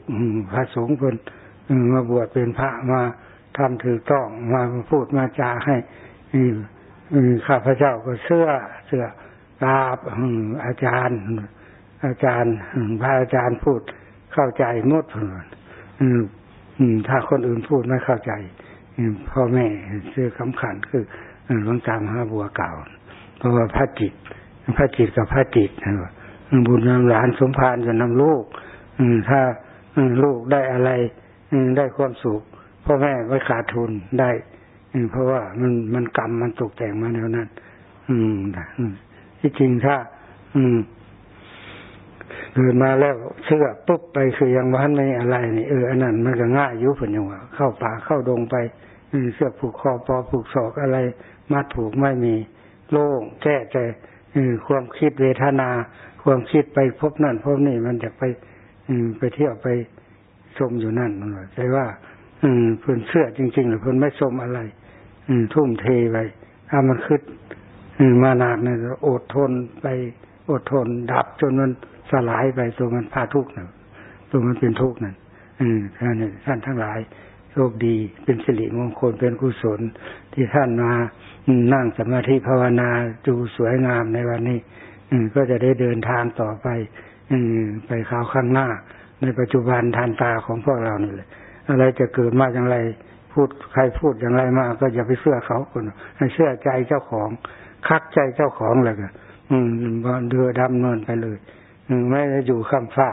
Speaker 1: พระสงฆ์คนมาบวชเป็นพระมาทำถือต้องมาพูดมาจาให้ข้าพเจ้าก็เชื่อเชื่อกราบอาจารย์ อาจารย์พระอาจารย์พูดเข้าใจมดถ้าคนอื่นพูดไม่เข้าใจ พ่อแม่เชื่อคำขันคือหลวงตามหาบัวเก่า เพราะว่าพระจิตพระจิตกับพระจิตนะบุญนำหลานสมภารจะนำลูกถ้าลูกได้อะไรได้ความสุขพ่อแม่ไม่ขาดทุนได้เพราะว่ามันมันกรรมมันตกแต่งมาแนวนั้น อืมที่จริงถ้า อืม เกิดมาแล้วเชื่อปุ๊บไปคือยังวันไม่อะไรนี่เอออันนั้นมันก็ง่ายยุบผลยังว่าเข้าป่าเข้าดงไปเสื้อผูกคอปอผูกศอกอะไรมัดผูกไม่มี โล่งแก้แต่ความคิดเวทนา ความคิดไปพบนั่นพบนี่มันจะไปอืไปเที่ยวไปชมอยู่นั่นมันว่าใจว่า อืมเพื่อนเชื่อจริง ๆ หรือเพื่อนไม่ชมอะไร อืมทุ่มเทไปถ้ามันคิดอืมมานานเนี่ยอดทนไป อดทนดับจนมันสลายไปตัวมันพาทุกข์นะตัวมันเป็นทุกข์นั่นอืมท่านท่านทั้งหลายโชคดีเป็นสิริมงคลเป็นกุศล ที่ท่านมานั่งสมาธิภาวนาดูสวยงามในวันนี้ อืก็จะได้เดินทางต่อไป อืไปข่าวข้างหน้า ในปัจจุบันทานตาของพวกเรานี่แหละอะไรจะเกิดมาอย่างไร พูดใครพูดอย่างไรมาก็อย่าไปเชื่อเขาคนให้เชื่อใจเจ้าของ คักใจเจ้าของเลยก็ อืมเดือดำเนินไปเลยอืไม่ได้อยู่ข้ามฟ้า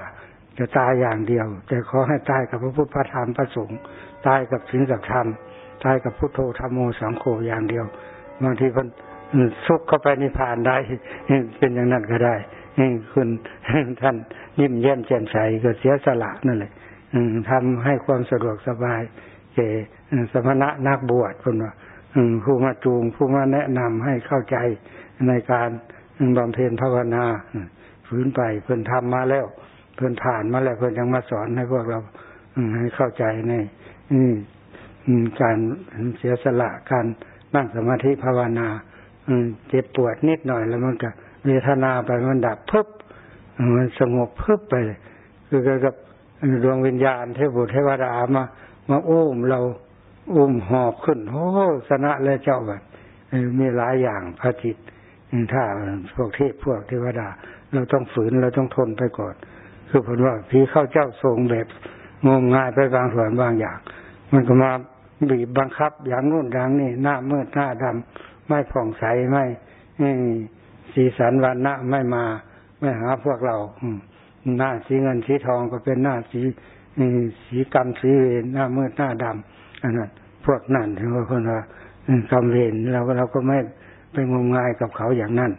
Speaker 1: จะตายอย่างเดียว แต่ขอให้ตายกับพระพุทธพระธรรมพระสงฆ์ตายกับศีลกับธรรมตายกับพุทโธธรรมโมสังโฆอย่างเดียว บางทีมันซุกเข้าไปนิพพานได้เป็นอย่างนั้นก็ได้คุณท่านยิ้มแย้มแจ่มใสก็เสียสละนั่นแหละทำให้ความสะดวกสบายแก่สมณะนักบวชคนว่าผู้มาจูงผู้มาแนะนำให้เข้าใจในการ บำเพ็ญภาวนาฝืนไปเพิ่นทำมาแล้ว เพิ่นผ่านมาแล้วเพิ่นยังมาสอนให้พวกเราให้เข้าใจในการเสียสละการนั่งสมาธิภาวนาเจ็บปวดนิดหน่อยแล้วมันก็เวทนาไปมันดับเพึบมันสงบเพึบไปคือกับดวงวิญญาณเทพบุตรเทวดามา มาอุ้มเราอุ้มหอบขึ้นโอ้สนะและเจ้าแบบมีหลายอย่างพระจิต ถ้าพวกเทพพวกเทวดา เราต้องฝืนเราต้องทนไปก่อน คือผมว่าผีเข้าเจ้าทรงแบบงมงายไปบางส่วนบางอย่าง มันก็มาบีบบังคับอย่างนู้นอย่างนี้หน้ามืดหน้าดำไม่ผ่องใสไม่สีสันวันณะไม่มา ไม่หาพวกเราหน้าสีเงินสีทองก็เป็นหน้าสีสีกรรมสีเวรหน้ามืดหน้าดำอันนั้นพวกนั่นถึงว่าคนว่ากรรมเวรเราเราก็ไม่ ไปงมงายกับเขาอย่างนั้น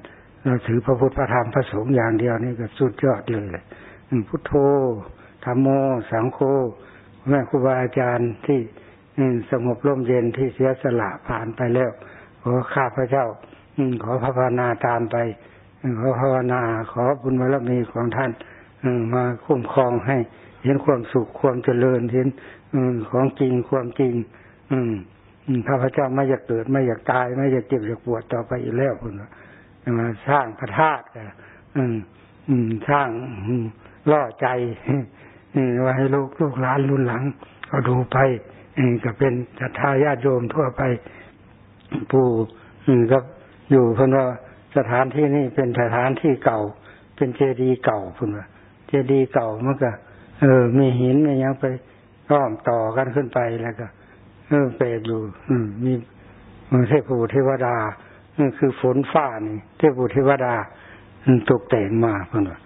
Speaker 1: เราถือพระพุทธพระธรรมพระสงฆ์อย่างเดียวนี่ก็สุดยอดเลยพุทโธธรรมโม สังโฆแม่ครูบาอาจารย์ที่สงบร่มเย็นที่เสียสละผ่านไปแล้ว ขอข้าพระเจ้าขอภาวนาตามไปขอภาวนาขอบุญบารมีของท่านมาคุ้มครองให้เห็นความสุขความเจริญเห็นของจริงความจริง อืม ข้าพเจ้าไม่อยากเกิด ไม่อยากตาย ไม่อยากเจ็บอยากปวดต่อไปอีกแล้วคุณมาสร้างพระธาตุอืม อืม สร้างล่อใจว่าให้ลูกลูกหลานรุ่นหลังก็ดูไปก็เป็นศรัทธาญาติโยมทั่วไปปู่ก็อยู่เพราะว่าสถานที่นี้เป็นสถานที่เก่า เป็นเจดีย์เก่าพุ่นว่าเจดีย์เก่ามันก็เออ มีหินมียังไปร้อมต่อกันขึ้นไปแล้วก็ เออเปรตอยู่อืมมีเทพบุตรเทวดาคือฝนฟ้านี่ เทพบุตรเทวดาตกแต่งมาเพื่อนว่า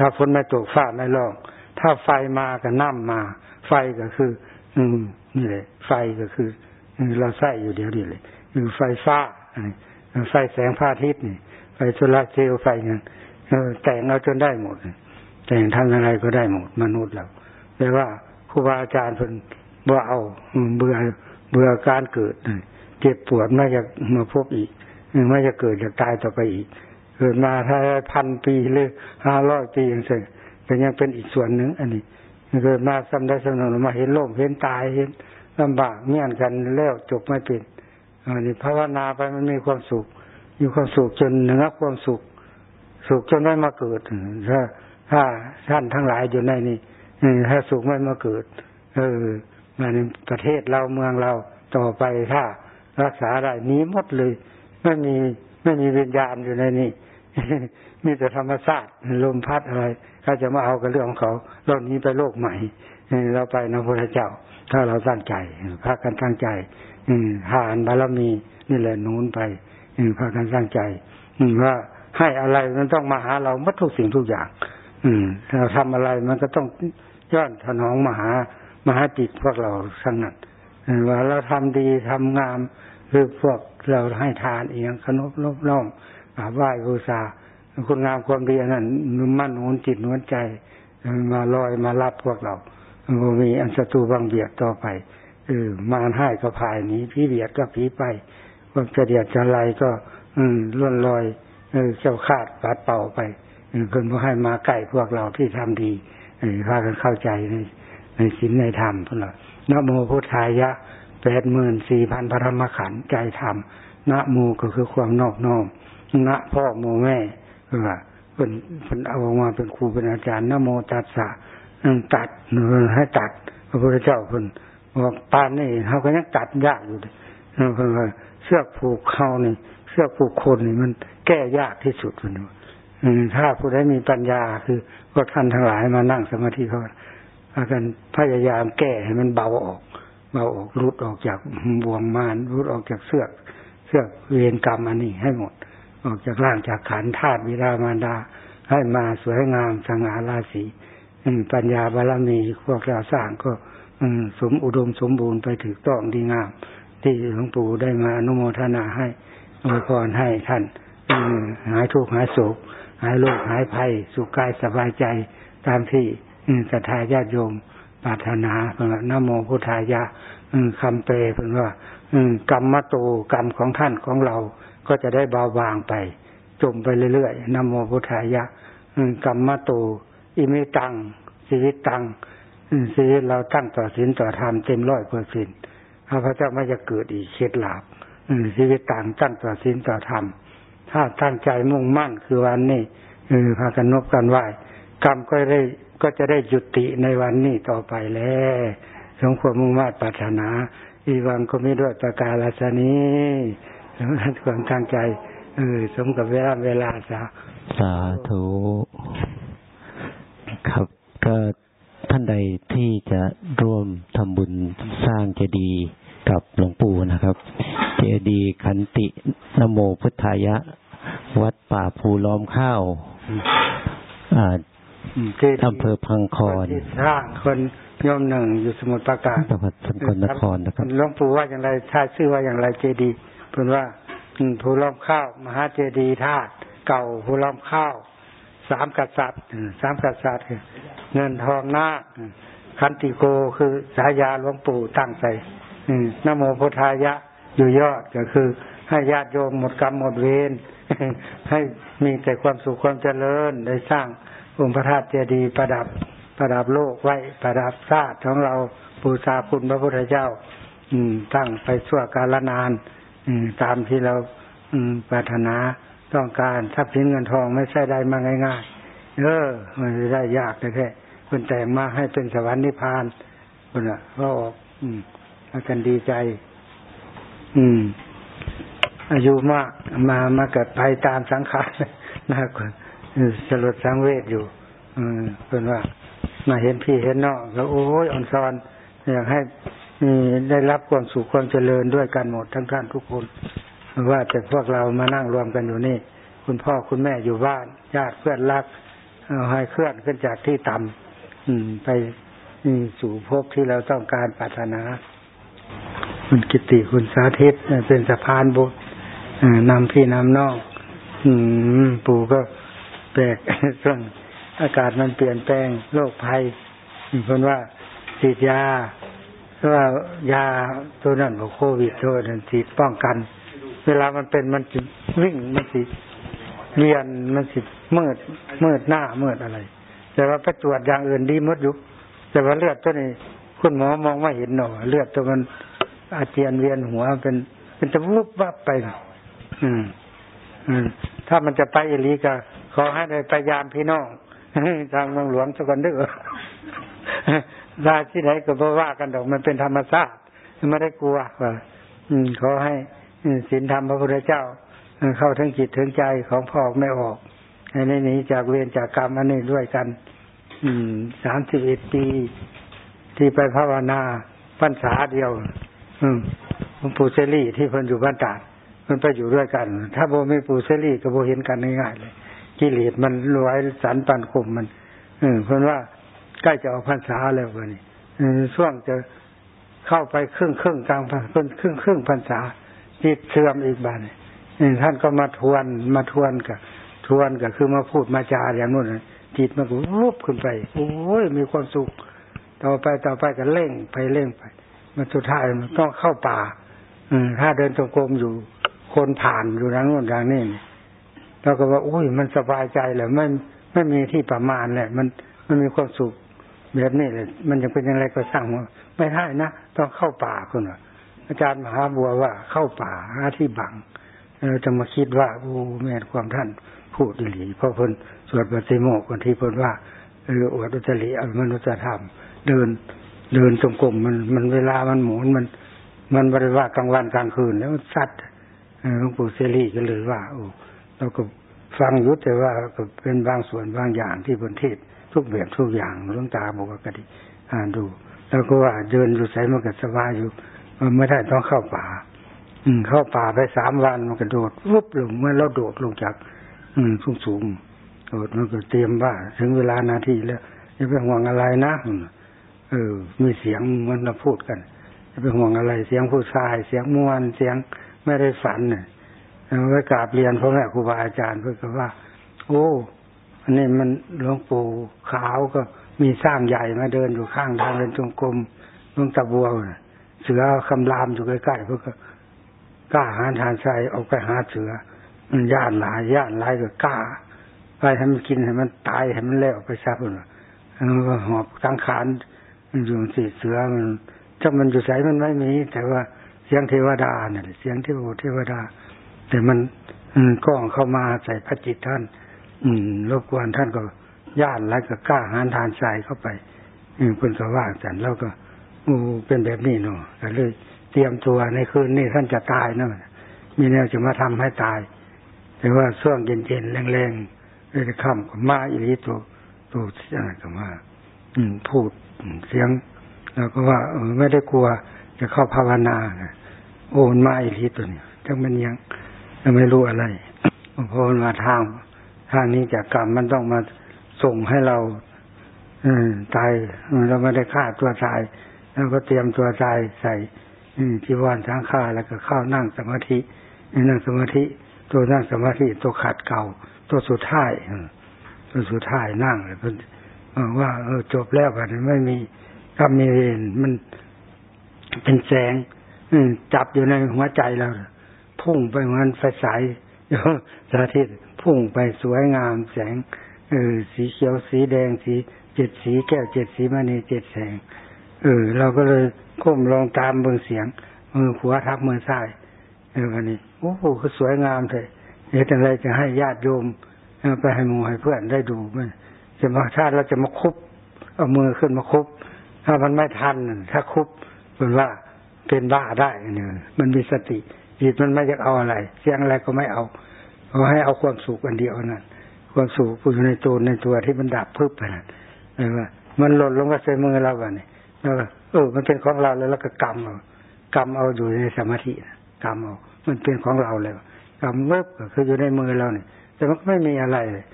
Speaker 1: ถ้าฝนไม่ตกฟ้าไม่ร้องถ้าไฟมาก็น้ำมา ไฟก็คือ อืมนี่แหละ ไฟก็คือเราใส่อยู่เดียวนี่เลยคือไฟฟ้าไฟแสงพระอาทิตย์นี่ไฟโซลาร์เซลล์ไฟเงี้ยแต่งเอาจนได้หมดแต่งทำอะไรก็ได้หมดมนุษย์เราแปลว่าครูบาอาจารย์เพิ่น บ่เอาเบื่อเบื่อการเกิดเจ็บปวดไม่จะมาพบอีกไม่จะเกิดจะตายต่อไปอีก เกิดมาถ้าพันปีหรือห้าร้อยปีอย่างเงี้ยก็ยังเป็นอีกส่วนหนึ่งอันนี้เกิดมาซ้ำได้สำนนมาเห็นโลกเห็นตายเห็นลำบากเมี่ยนกันแล้วจบไม่เป็นอันนี้ภาวนาไปมันมีความสุขอยู่ความสุขจนเหนือความสุข สุขจนไม่มาเกิดถ้าถ้าท่านทั้งหลายอยู่ในนี้ถ้าสุขไม่มาเกิด เออ ในประเทศเราเมืองเราต่อไปถ้ารักษาได้นี้หมดเลย ไม่มีไม่มีวิญญาณอยู่ในนี้มีแต่ธรรมชาติลมพัดอะไรเขาจะมาเอากับเรื่องของเขาเรานี้ไปโลกใหม่เราไปนะพระเจ้า ถ้าเราตั้งใจพากันตั้งใจหานบารมี นี่แหละนูนไปพากันตั้งใจว่าให้อะไรมันต้องมาหาเรามัดทุกสิ่งทุกอย่าง อืมเราทำอะไรมันก็ต้องย้อนถนองมาหา มาหาจิตพวกเราสังนัดว่าเราทำดีทำงามคือพวกเราให้ทานเองขนบนบน้อมไหว้บูชาคุณงามความดีนั้นมั่นหุนจิตนวนใจมาลอยมารับพวกเราบ่มีอันศัตรูบังเบียดต่อไปเออมารให้ก็ภายนี้พี่เบียดก็ผีไปความเดียดจะไรก็ อืมล้วนลอยเออเจ้าคาดปัดเป่าไปเพิ่นบ่ให้มาใกล้พวกเราที่ทำดีเออพากันเข้าใจใน ในศีลในธรรมพุ่นละนะโมพุทธายะแปดหมื่นสี่พันพระธรรมขันธ์ใจธรรมนะโมก็คือความนอบน้อมนะพ่อโมแม่ว่าเป็นเป็นเอามาเป็นครูเป็นอาจารย์นโมตัสสะตัดให้ตัด พระพุทธเจ้าเพิ่นบอกปานนี่เขาก็ยังตัดยากอยู่เลยเพิ่นว่าเสื้อผูกเขานี่เสื้อผูกคนนี่มันแก้ยากที่สุดเพิ่นว่าถ้าผู้ใดมีปัญญาคือก็ท่านทั้งหลายมานั่งสมาธิเขา พากันพยายามแก้ให้มันเบาออก เบาออกรุดออกจากบ่วงมารรุดออกจากเสื้อเสื้อเวรกรรมอันนี้ให้หมด ออกจากร่างจากขันธาตุวิรามารดา ให้มาสวยงามสง่าราศีปัญญาบารมีพวกเราสร้างก็สมอุดมสมบูรณ์ไปถึงต้องดีงาม ที่หลวงปู่ได้มาอนุโมทนาให้อวยพรให้ท่านหายทุกข์หายโศกหายโรคหายภัย สุขกายสบายใจตามที่ ศรัทธาญาติโยมปรารถนาเพื่อนโมพุทธายะคำเปรเพื่อนว่ากรรมโตกรรมของท่านของเรา ก็จะได้เบาบางไป จมไปเรื่อยๆนโมพุทธายะกรรมโตอิมิตัง ชีวิตตังชีวิตเราตั้งต่อศีลต่อธรรมเต็มร้อยเปอร์เซ็นต์พระพุทธเจ้าไม่จะเกิดอีกเคล็ดลับชีวิตต่างตั้งต่อศีลต่อธรรม ถ้าตั้งใจมุ่งมั่นคือวันนี้พากันนบกันไหวกรรมก็ได้ ก็จะได้จุติในวันนี้ต่อไปแล้วสมควรมุ่งมั่นปรารถนา อีวังก็ไม่ด้วยประกาศสนี้สมนั้นความตั้งใจเออสมกับเวลาเวลาสา
Speaker 2: สาธุครับก็ท่านใดที่จะร่วมทำบุญสร้างเจดีย์กับหลวงปู่นะครับ เจดีย์ขันตินโมพุทธายะ วัดป่าภูล้อมข้าว อำเภอพังคอน
Speaker 1: สร้างคนยมหนึ่งอยู่สมุทรปราการ
Speaker 2: จังหวัดสกลนครนะครับ
Speaker 1: หลวงปู่ว่าอย่างไรท่าชื่อว่าอย่างไรเจดีย์เพื่อนว่าภูล้อมข้าว มหาเจดีย์ธาตุเก่าภูล้อมข้าวสามกษัตริย์สามกษัตริย์เงินทองนาคันติโกคือสายาหลวงปู่ตั้งใส่นโมพุทธายะอยู่ยอดก็คือ ให้ญาติโยมหมดกรรมหมดเวรให้มีแต่ความสุขความเจริญได้สร้าง องค์พระธาตุเจดีย์ประดับประดับโลกไว้ประดับชาติของเราปูชาคุณพระพุทธเจ้า อืมตั้งไปชั่วกาลนาน อืมตามที่เรา อืมปรารถนาต้องการทรัพย์สินเงินทองไม่ใช่ได้มาง่ายๆเออ มันได้ยากแค่คนแต่งมาให้เป็นสวรรค์นิพพานคนอะก็ออก อืมอากันดีใจ อืม อายุมากมามาเกิดไปตามสังขารน่ากลัว สลดสังเวชอยู่ อืมเป็นว่ามาเห็นพี่เห็นน้องแล้วโอ้ยอ่อนซอนอยากให้ได้รับความสุขความเจริญด้วยกันหมดทั้งท่านทุกคน ว่าแต่พวกเรามานั่งรวมกันอยู่นี่ คุณพ่อคุณแม่อยู่บ้านญาติเพื่อนรักเอาให้เคลื่อนขึ้นจากที่ต่ำอืมไปสู่ภพที่เราต้องการปรารถนา คุณกิติคุณสาธิตเป็นสะพานบุตรนำพี่นำน้องปู่ก็ ปลกส่วนอากาศมันเปลี่ยนแปลงโรคภัยมีคนว่าฉีดยาเพราะว่ายาตัวนั้นของโควิดตัวนั้นฉีดป้องกัน เวลามันเป็นมันจิวิ่งมันสิเรียนมันสิมืดมืดหน้ามืดอะไร แต่ว่าไปตรวจอย่างอื่นดีมดยู่แต่ว่าเลือดตัวนี้คุณหมอมองไม่เห็นหนอเลือดตัวมันอาเจียนเวียนหัวเป็น เป็นตะวุบวับไป อืม อืม ถ้ามันจะไปอีลีก็ อให้ได้ไปยามพี่น้องทางเมืองหลวงสกคนเด้อราที่ไหนก็บ่ว่ากันดอกมันเป็นธรรมชาติไม่ได้กลัวว่าอืมขอให้ศีลธรรมพระพุทธเจ้าเข้าถึงจิตถึงใจของพ่อไม่ออกให้ในนี้จากเวรจากกรรมอันนี้ด้วยกัน อืมสามสิบเอ็ดปี ที่ไปภาวนาพรรษาเดียว อืมปู่เซรี่ที่เพิ่นอยู่บ้านตาดมันไปอยู่ด้วยกัน ถ้าโบไม่ปู่เซรี่ก็โบเห็นกันง่ายๆเลย กิเลสมันรวยสันปันคุมมัน เออเพราะว่าใกล้จะออกพรรษาแล้ววันนี้ช่วงจะเข้าไปครึ่งครึ่งกลางครึ่งครึ่งครึ่งพรรษาจิตเสื่อมอีกบ้านท่านก็มาทวนมาทวนกับทวนก็คือมาพูดมาจาอย่างนู้นจิตมันก็วุบขึ้นไป โอ้ยมีความสุข ต่อไปต่อไปก็เร่งไปเร่งไป มันสุดท้ายมันต้องเข้าป่า อืมถ้าเดินตรงกรมอยู่คนผ่านอยู่ทางโน้นทางนี้เเราก็ว่าโอ้ยมันสบายใจเลยไม่ไม่มีที่ประมาณเลยมันมันมีความสุขแบบนี้เลยมันจะเป็นยังไงก็สร้างว่าไม่ได้นะต้องเข้าป่าคุณอาจารย์มหาบัวว่าเข้าป่าหาที่บังเราจะมาคิดว่าโอ้แม่ความท่านพูดดีเพราะคนสวดปฏิโมกคนที่พูดว่าเอออวดอุตริอมนุษยธรรม เดินเดินจงกรมมันมันเวลามันหมุนมัน มันบริว่ากลางวันกลางคืนแล้วสัตว์หลวงปู่เสรีก็เลยว่า โอ้ เราก็ฟังยุติว่าก็เป็นบางส่วนบางอย่างที่บนเทศทุกแบบทุกอย่างหลวงตาบอกว่ากติอ่านดู แล้วก็ว่าเดินอยู่ใส่มันก็สบายอยู่มันไม่ได้ต้องเข้าป่า อืม เข้าป่าไปสามวันมันกระโดดวุบลงเมื่อเราโดดลงจาก อืมสูงสูงโดดมันก็เตรียมว่า ถึงเวลานาทีแล้วจะไปห่วงอะไรนะเออ มีเสียงมันเราพูดกันจะไปห่วงอะไร เสียงผู้ชาย เสียงมวนเสียงไม่ได้ฝันเนี่ย ไว้กราบเรียนพ่อแม่ครูบาอาจารย์เพื่อว่า โอ้อันนี้มันหลวงปู่ขาวก็มีสร้างใหญ่มาเดินอยู่ข้างทางเดินจงกรมหลวงตะบัวเสือคำรามอยู่ใกล้ๆเพื่อก็กล้าหาทานใจออกไปหาเสือ มันย่านหลายย่านหลายก็กล้า ไปให้มันกินให้มันตายให้มันแล้วไปซะพุ่นมันก็หอบสังขารอยู่สีเสือมันถ้ามันอยู่ใสมันไม่มี แต่ว่าเสียงเทวดาเนี่ยเสียงเทวเทวดา แต่มันกล้องเข้ามาใส่พระจิตท่าน อืมรบกวนท่านก็ย่านแล้วก็กล้าหานทานใส่เข้าไปอืมเพิ่นก็ว่าจันแล้วก็อูเป็นแบบนี้เนาะก็เลย เตรียมตัวในคืนนี้ท่านจะตายเนาะมีแนวจะมาทำให้ตาย แต่ว่าช่วงเย็นๆแรงๆเลยค่ำก็มาอีลีตัวตัวอะไรก็มาอืมพูดเสียง แล้วก็ว่าเออไม่ได้กลัวจะเข้าภาวนาโอ้มาอีลีตัวนี้จังมันยัง ยังไม่รู้อะไรพอมาทางทางนี้จากกรรมมันต้องมาส่งให้เราอตายเราไม่ได้ฆ่าตัวตายแล้วก็เตรียมตัวตายใส่จีวรช้างฆ่าแล้วก็เข้านั่งสมาธินั่งสมาธิ ตัวนั่งสมาธิตัวขัดเก่า ตัวสุดท้ายตัวสุดท้ายนั่งเลยเพิ่นว่าเออจบแล้วกันไม่มีกรรมมีเวรมันเป็นแสงจับอยู่ในหัวใจเรา พุ่งไปเหมือนไฟฉายสาธิตพุ่งไปสวยงามแสงเออสีเขียวสีแดงสีเจ็ดสีแก้วเจ็ดสีมณีเจ็ดแสง เออ เราก็เลยก้มลองตามเบิ่งเสียงมือขวาทักมือซ้ายเออวันนี้โอ้โหคือสวยงามเลยเดี๋ยวอะไรจะให้ญาติโยมไปให้หมู่ให้เพื่อนได้ดูมันจะมาชาติเราจะมาคุบเอามือขึ้นมาคุบถ้ามันไม่ทันถ้าคุบเป็นว่าเป็นบ้าได้เนี่ยมันมีสติ จิตมันไม่อยากเอาอะไร เสียงอะไรก็ไม่เอาเอาให้เอาความสุขอันเดียวนั่นความสุขอยู่ในตัวในตัวที่มันดับพึบไปนั่นเออว่า มันหล่นลงมาใส่มือเราแบบนี้แล้วเออ มันเป็นของเราแล้วแล้วก็กำเอากำเอาอยู่ในสมาธิกำเอา มันเป็นของเราแล้วกำเวิบก็คืออยู่ในมือเราเนี่ยแต่มันไม่มีอะไรเลย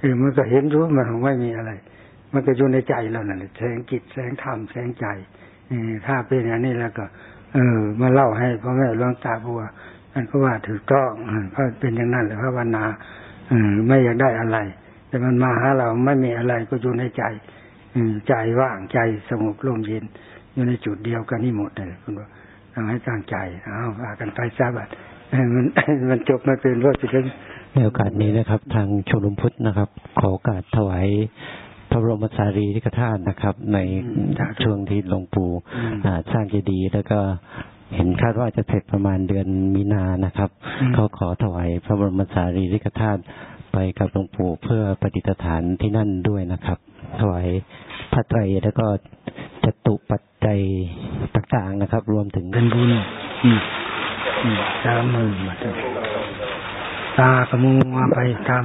Speaker 1: เออมันก็เห็นรู้มันไม่มีอะไร มันก็อยู่ในใจเรานั่นแสงจิตแสงธรรมแสงใจอถ้าเป็นอย่างนี้แล้วก็ เออ มาเล่าให้พ่อแม่หลวงตาบัวมันก็ว่าถูกต้องเพราะเป็นอย่างนั้นเลยพระวนาไม่อยากได้อะไร แต่มันมาหาเราไม่มีอะไรก็อยู่ในใจใจว่างใจสงบร่มเย็น อยู่ในจุดเดียวกันนี่หมดเลยคุณว่าต้องให้ตั้งใจเอาว่ากันไปทราบัดมันมันจบมาเป็นว่าจะ
Speaker 2: ในโอกาสนี้นะครับ ทางชลุมพุทธนะครับ ขอโอกาสถวาย ระบรมสารีริกธาตุนะครับ ในช่วงที่หลวงปู่สร้างเจดีย์แล้วก็เห็นคาดว่าจะเสร็จประมาณเดือนมีนานะครับ เขาขอถวายพระบรมสารีริกธาตุไปกับหลวงปู่เพื่อปฏิฐานที่นั่นด้วยนะครับ ถวายพระไตรแล้วก็จตุปัจจัยต่างๆนะครับ รวมถึง
Speaker 1: เป็นบุญตามมือมาตากระมุงมาไปตาม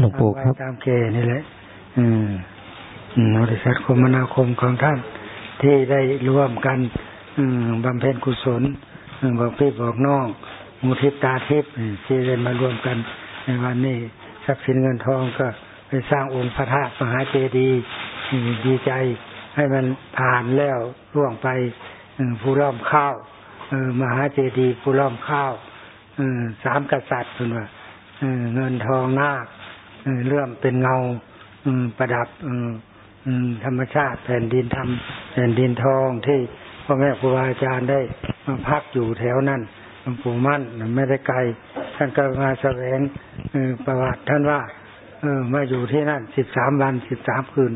Speaker 2: หลวงปู่ครับ
Speaker 1: ตามเกนี่แหละ อืม บริษัทคมนาคมของท่านที่ได้ร่วมกันบำเพ็ญกุศลบอกพี่บอกน้องมูทิตาทิพย์ที่ได้มารวมกัน ในวันนี้ทรัพย์สินเงินทองก็ไปสร้างองค์พระธาตุมหาเจดีย์ดีใจให้มันผ่านแล้วร่วงไปผู้ร่อมข้าวมหาเจดีย์ผู้ร่อมข้าวสามกษัตริย์คุณว่าเงินทองนาคเรื่อมเป็นเงาประดับ ธรรมชาติแผ่นดินทำแผ่นดินทองที่พ่อแม่ครูบาอาจารย์ได้มาพักอยู่แถวนั้นหลวงปู่มั่นไม่ได้ไกล ท่านก็มาแสวงประวัติท่านว่า เออมาอยู่ที่นั่นสิบสามวันสิบสามคืน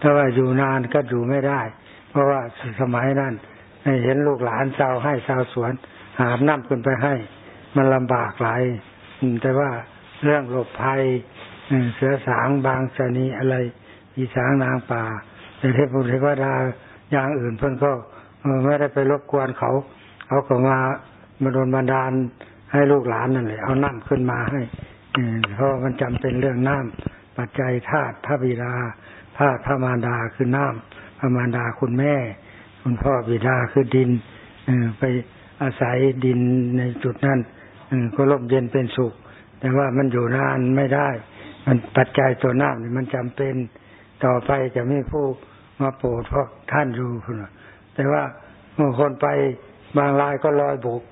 Speaker 1: ถ้าว่าอยู่นานก็อยู่ไม่ได้ เพราะว่าสมัยนั้นเห็นลูกหลานชาวให้ชาวสวน หามน้ำขึ้นไปให้ มันลำบากหลายแต่ว่าเรื่องหลบภัยเสือสางบางชนีอะไร อีสางนางป่าแต่เทพบุตรเทวดาอย่างอื่นเพิ่นก็ไม่ได้ไปรบกวนเขา เขาก็มามาโดนบันดาลให้ลูกหลานนั่นแหละเอาน้ำขึ้นมาให้เพราะมันจำเป็นเรื่องน้ำปัจจัยธาตุพระบิดาธาตุพระมารดาคือน้ำพระมารดาคุณแม่ คุณพ่อบิดาคือดินไปอาศัยดินในจุดนั้นก็ร่มเย็นเป็นสุข แต่ว่ามันอยู่นานไม่ได้ มันปัจจัยตัวน้ำนี่มันจำเป็น ต่อไปจะไม่ผู้มาโปรดเพราะท่านอยู่คุณแต่ว่าบางคนไปบางรายก็ลอยบก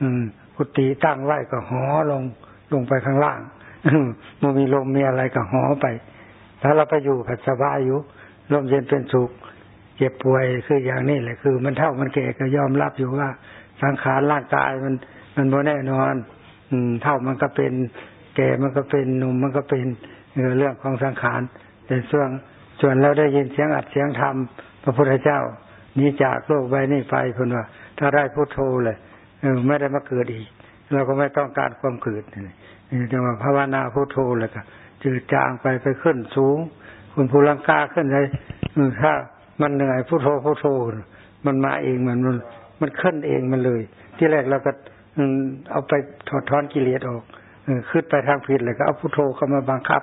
Speaker 1: อืมกุฏิตั้งไว้ก็หอลงลงไปข้างล่างมันมีลมมีอะไรก็หอไป ถ้าเราไปอยู่ผัดสบายอยู่ลมเย็นเป็นสุขเจ็บป่วยคืออย่างนี้แหละคือ มันเท่ามันแก่ก็ยอมรับอยู่ว่า สังขารร่างกายมัน มันโมแน่นอน อืม เท่ามันก็เป็น แก่มันก็เป็นหนุ่มมันก็เป็นเรื่องของสังขารแต่ส่วน ส่วนเราได้ยินเสียงอัดเสียงธรรมพระพุทธเจ้านี้จากโลกใบนี้ไปคนว่า ถ้าได้พุทโธเลยเออไม่ได้มาเกิดอีก เราก็ไม่ต้องการความเกิดนี่จะมาภาวนาพุทโธเลยก็จืดจางไปไปขึ้นสูง คุณภูลังกาขึ้นเลยถ้ามันเหนื่อยพุทโธพุทโธมันมาเองมันมันมันขึ้นเองมันเลย ที่แรกเราก็เอาไปถอดถอนกิเลสออกขึ้นไปทางผิดเลยก็เอาพุทโธเข้ามาบังคับ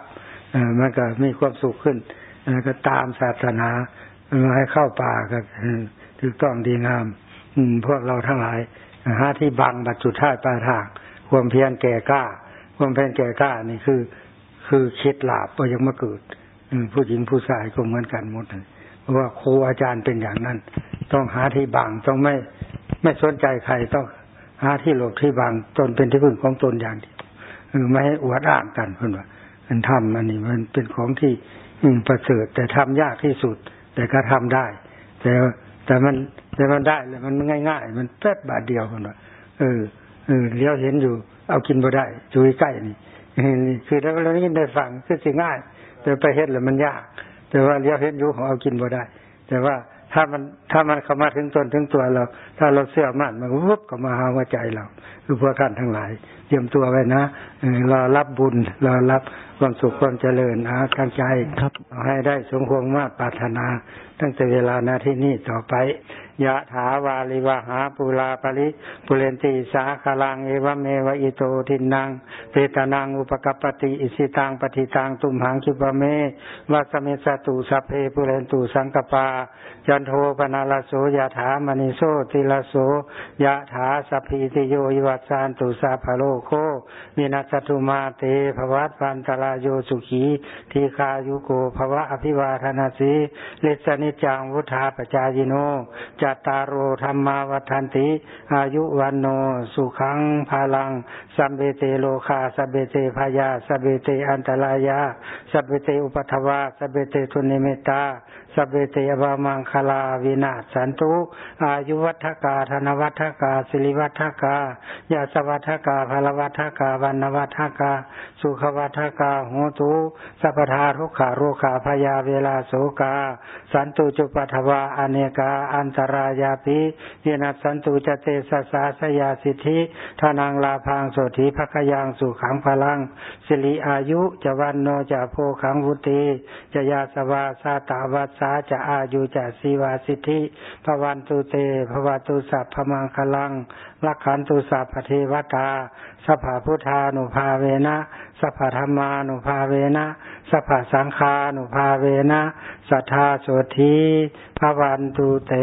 Speaker 1: มันก็มีความสุขขึ้น ก็ตามศาสนามาให้เข้าป่าก็ถูกต้องดีงาม อืม พวกเราทั้งหลายหาที่บังบัดจุดท่ายปลายทางความเพียรแก่กล้า ความเพียรแก่กล้านี่คือ คือคิดหลาบก็ยังมาเกิดผู้หญิงผู้ชายก็เหมือนกันหมดเพราะว่าครูอาจารย์เป็นอย่างนั้น ต้องหาที่บังต้องไม่ไม่สนใจใครต้องหาที่หลบที่บังตนเป็นที่พึ่งของตนอย่างเดียวไม่ให้อวดอ้างกันเพื่อนว่ามันทำอันนี้มันเป็นของที่ อืประเสริฐแต่ทำยากที่สุด แต่ก็ทำได้ แต่แต่มันแต่มันได้เลยมันง่าย ๆ มันแป๊บบาทเดียวคนว่าเออเออเลี้ยวเห็นอยู่ เอากินบ่ได้จุยใกล้นี่นี่คือถ้าเราได้ยินได้ฟังคือสิง่าย แต่ไปเห็นแล้วมันยาก แต่ว่าเลี้ยวเห็นอยู่ของเอากินบ่ได้ แต่ว่าถ้ามันถ้ามันเข้ามาถึงตนถึงตัวเรา ถ้าเราเสื่อมั่นมันวุบก็มาหาหัวใจเราคือพวกท่านทั้งหลายเตรียมตัวไว้นะรอรับบุญรอรับความสุขความเจริญอาทางใจครับให้ได้สมควรมากปรารถนา ตั้งแต่เวลานาที่นี้ต่อไปยะถาวาริวะหาปูรา ปะริปูเรนติสาคะรังเอวะเมวะอิโตทินนังเปตานังอุปะกัปปะติอิจฉิตังปัตถิตังตุมหัง ขิปปะเมวะ สะมิชฌะตุสัพเพปูเรนตุสังกัปปา จันโทปัณณะระโสยะถา มะณิโชติระโสยะถา สัพพีติโย วิวัชชันตุสัพพะโรโควินัสสะตุมาเต ภะวัตวันตะราโยสุขีทีฆายุโก ภะวะ อะภิวาทะนะสีลิสสะ นิจจังวุฑฒาปะจายิโนจัตตาโร ธัมมาวัฑฒันติ อายุวัณโณ สุขัง พะลังสัพเพ เตโรคาสัพเพ เต ภะยาสัพเพ เตอันตะรายาสัพเพ เตอุปัททะวาสัพเพ เตทุนนิมิตตา สัพเพ เต อะวะมังคะลาวินัสสันตุอายุวัฑฒะโก ธะนะวัฑฒะโก สิริวัฑฒะโกยาสวัฒกาพลวัฒกาวันวัฒกา สุขวัฒกาโหตุสัพทาทุขาโรคาพยาเวลาโสกา สันตุจุปทวาอเนกาอันตรายาปิยนัสันตุจเตสสาสยาสิทธิทานังลาพังโสธิภคยังสุขังพลังสิริอายุจะวันโนจะโพขังวุติจะยาสวาสาตาวัสาจะอายุจะสีวาสิทธิภวันตุเตภวตุสัพพมังคลังลักขันตุสัพพเทวตาสัพพพุทธานุภาเวนะสัพพธรรมานุภาเวนะสัพพสังฆานุภาเวนะสัทธาโสธีภวันตุเต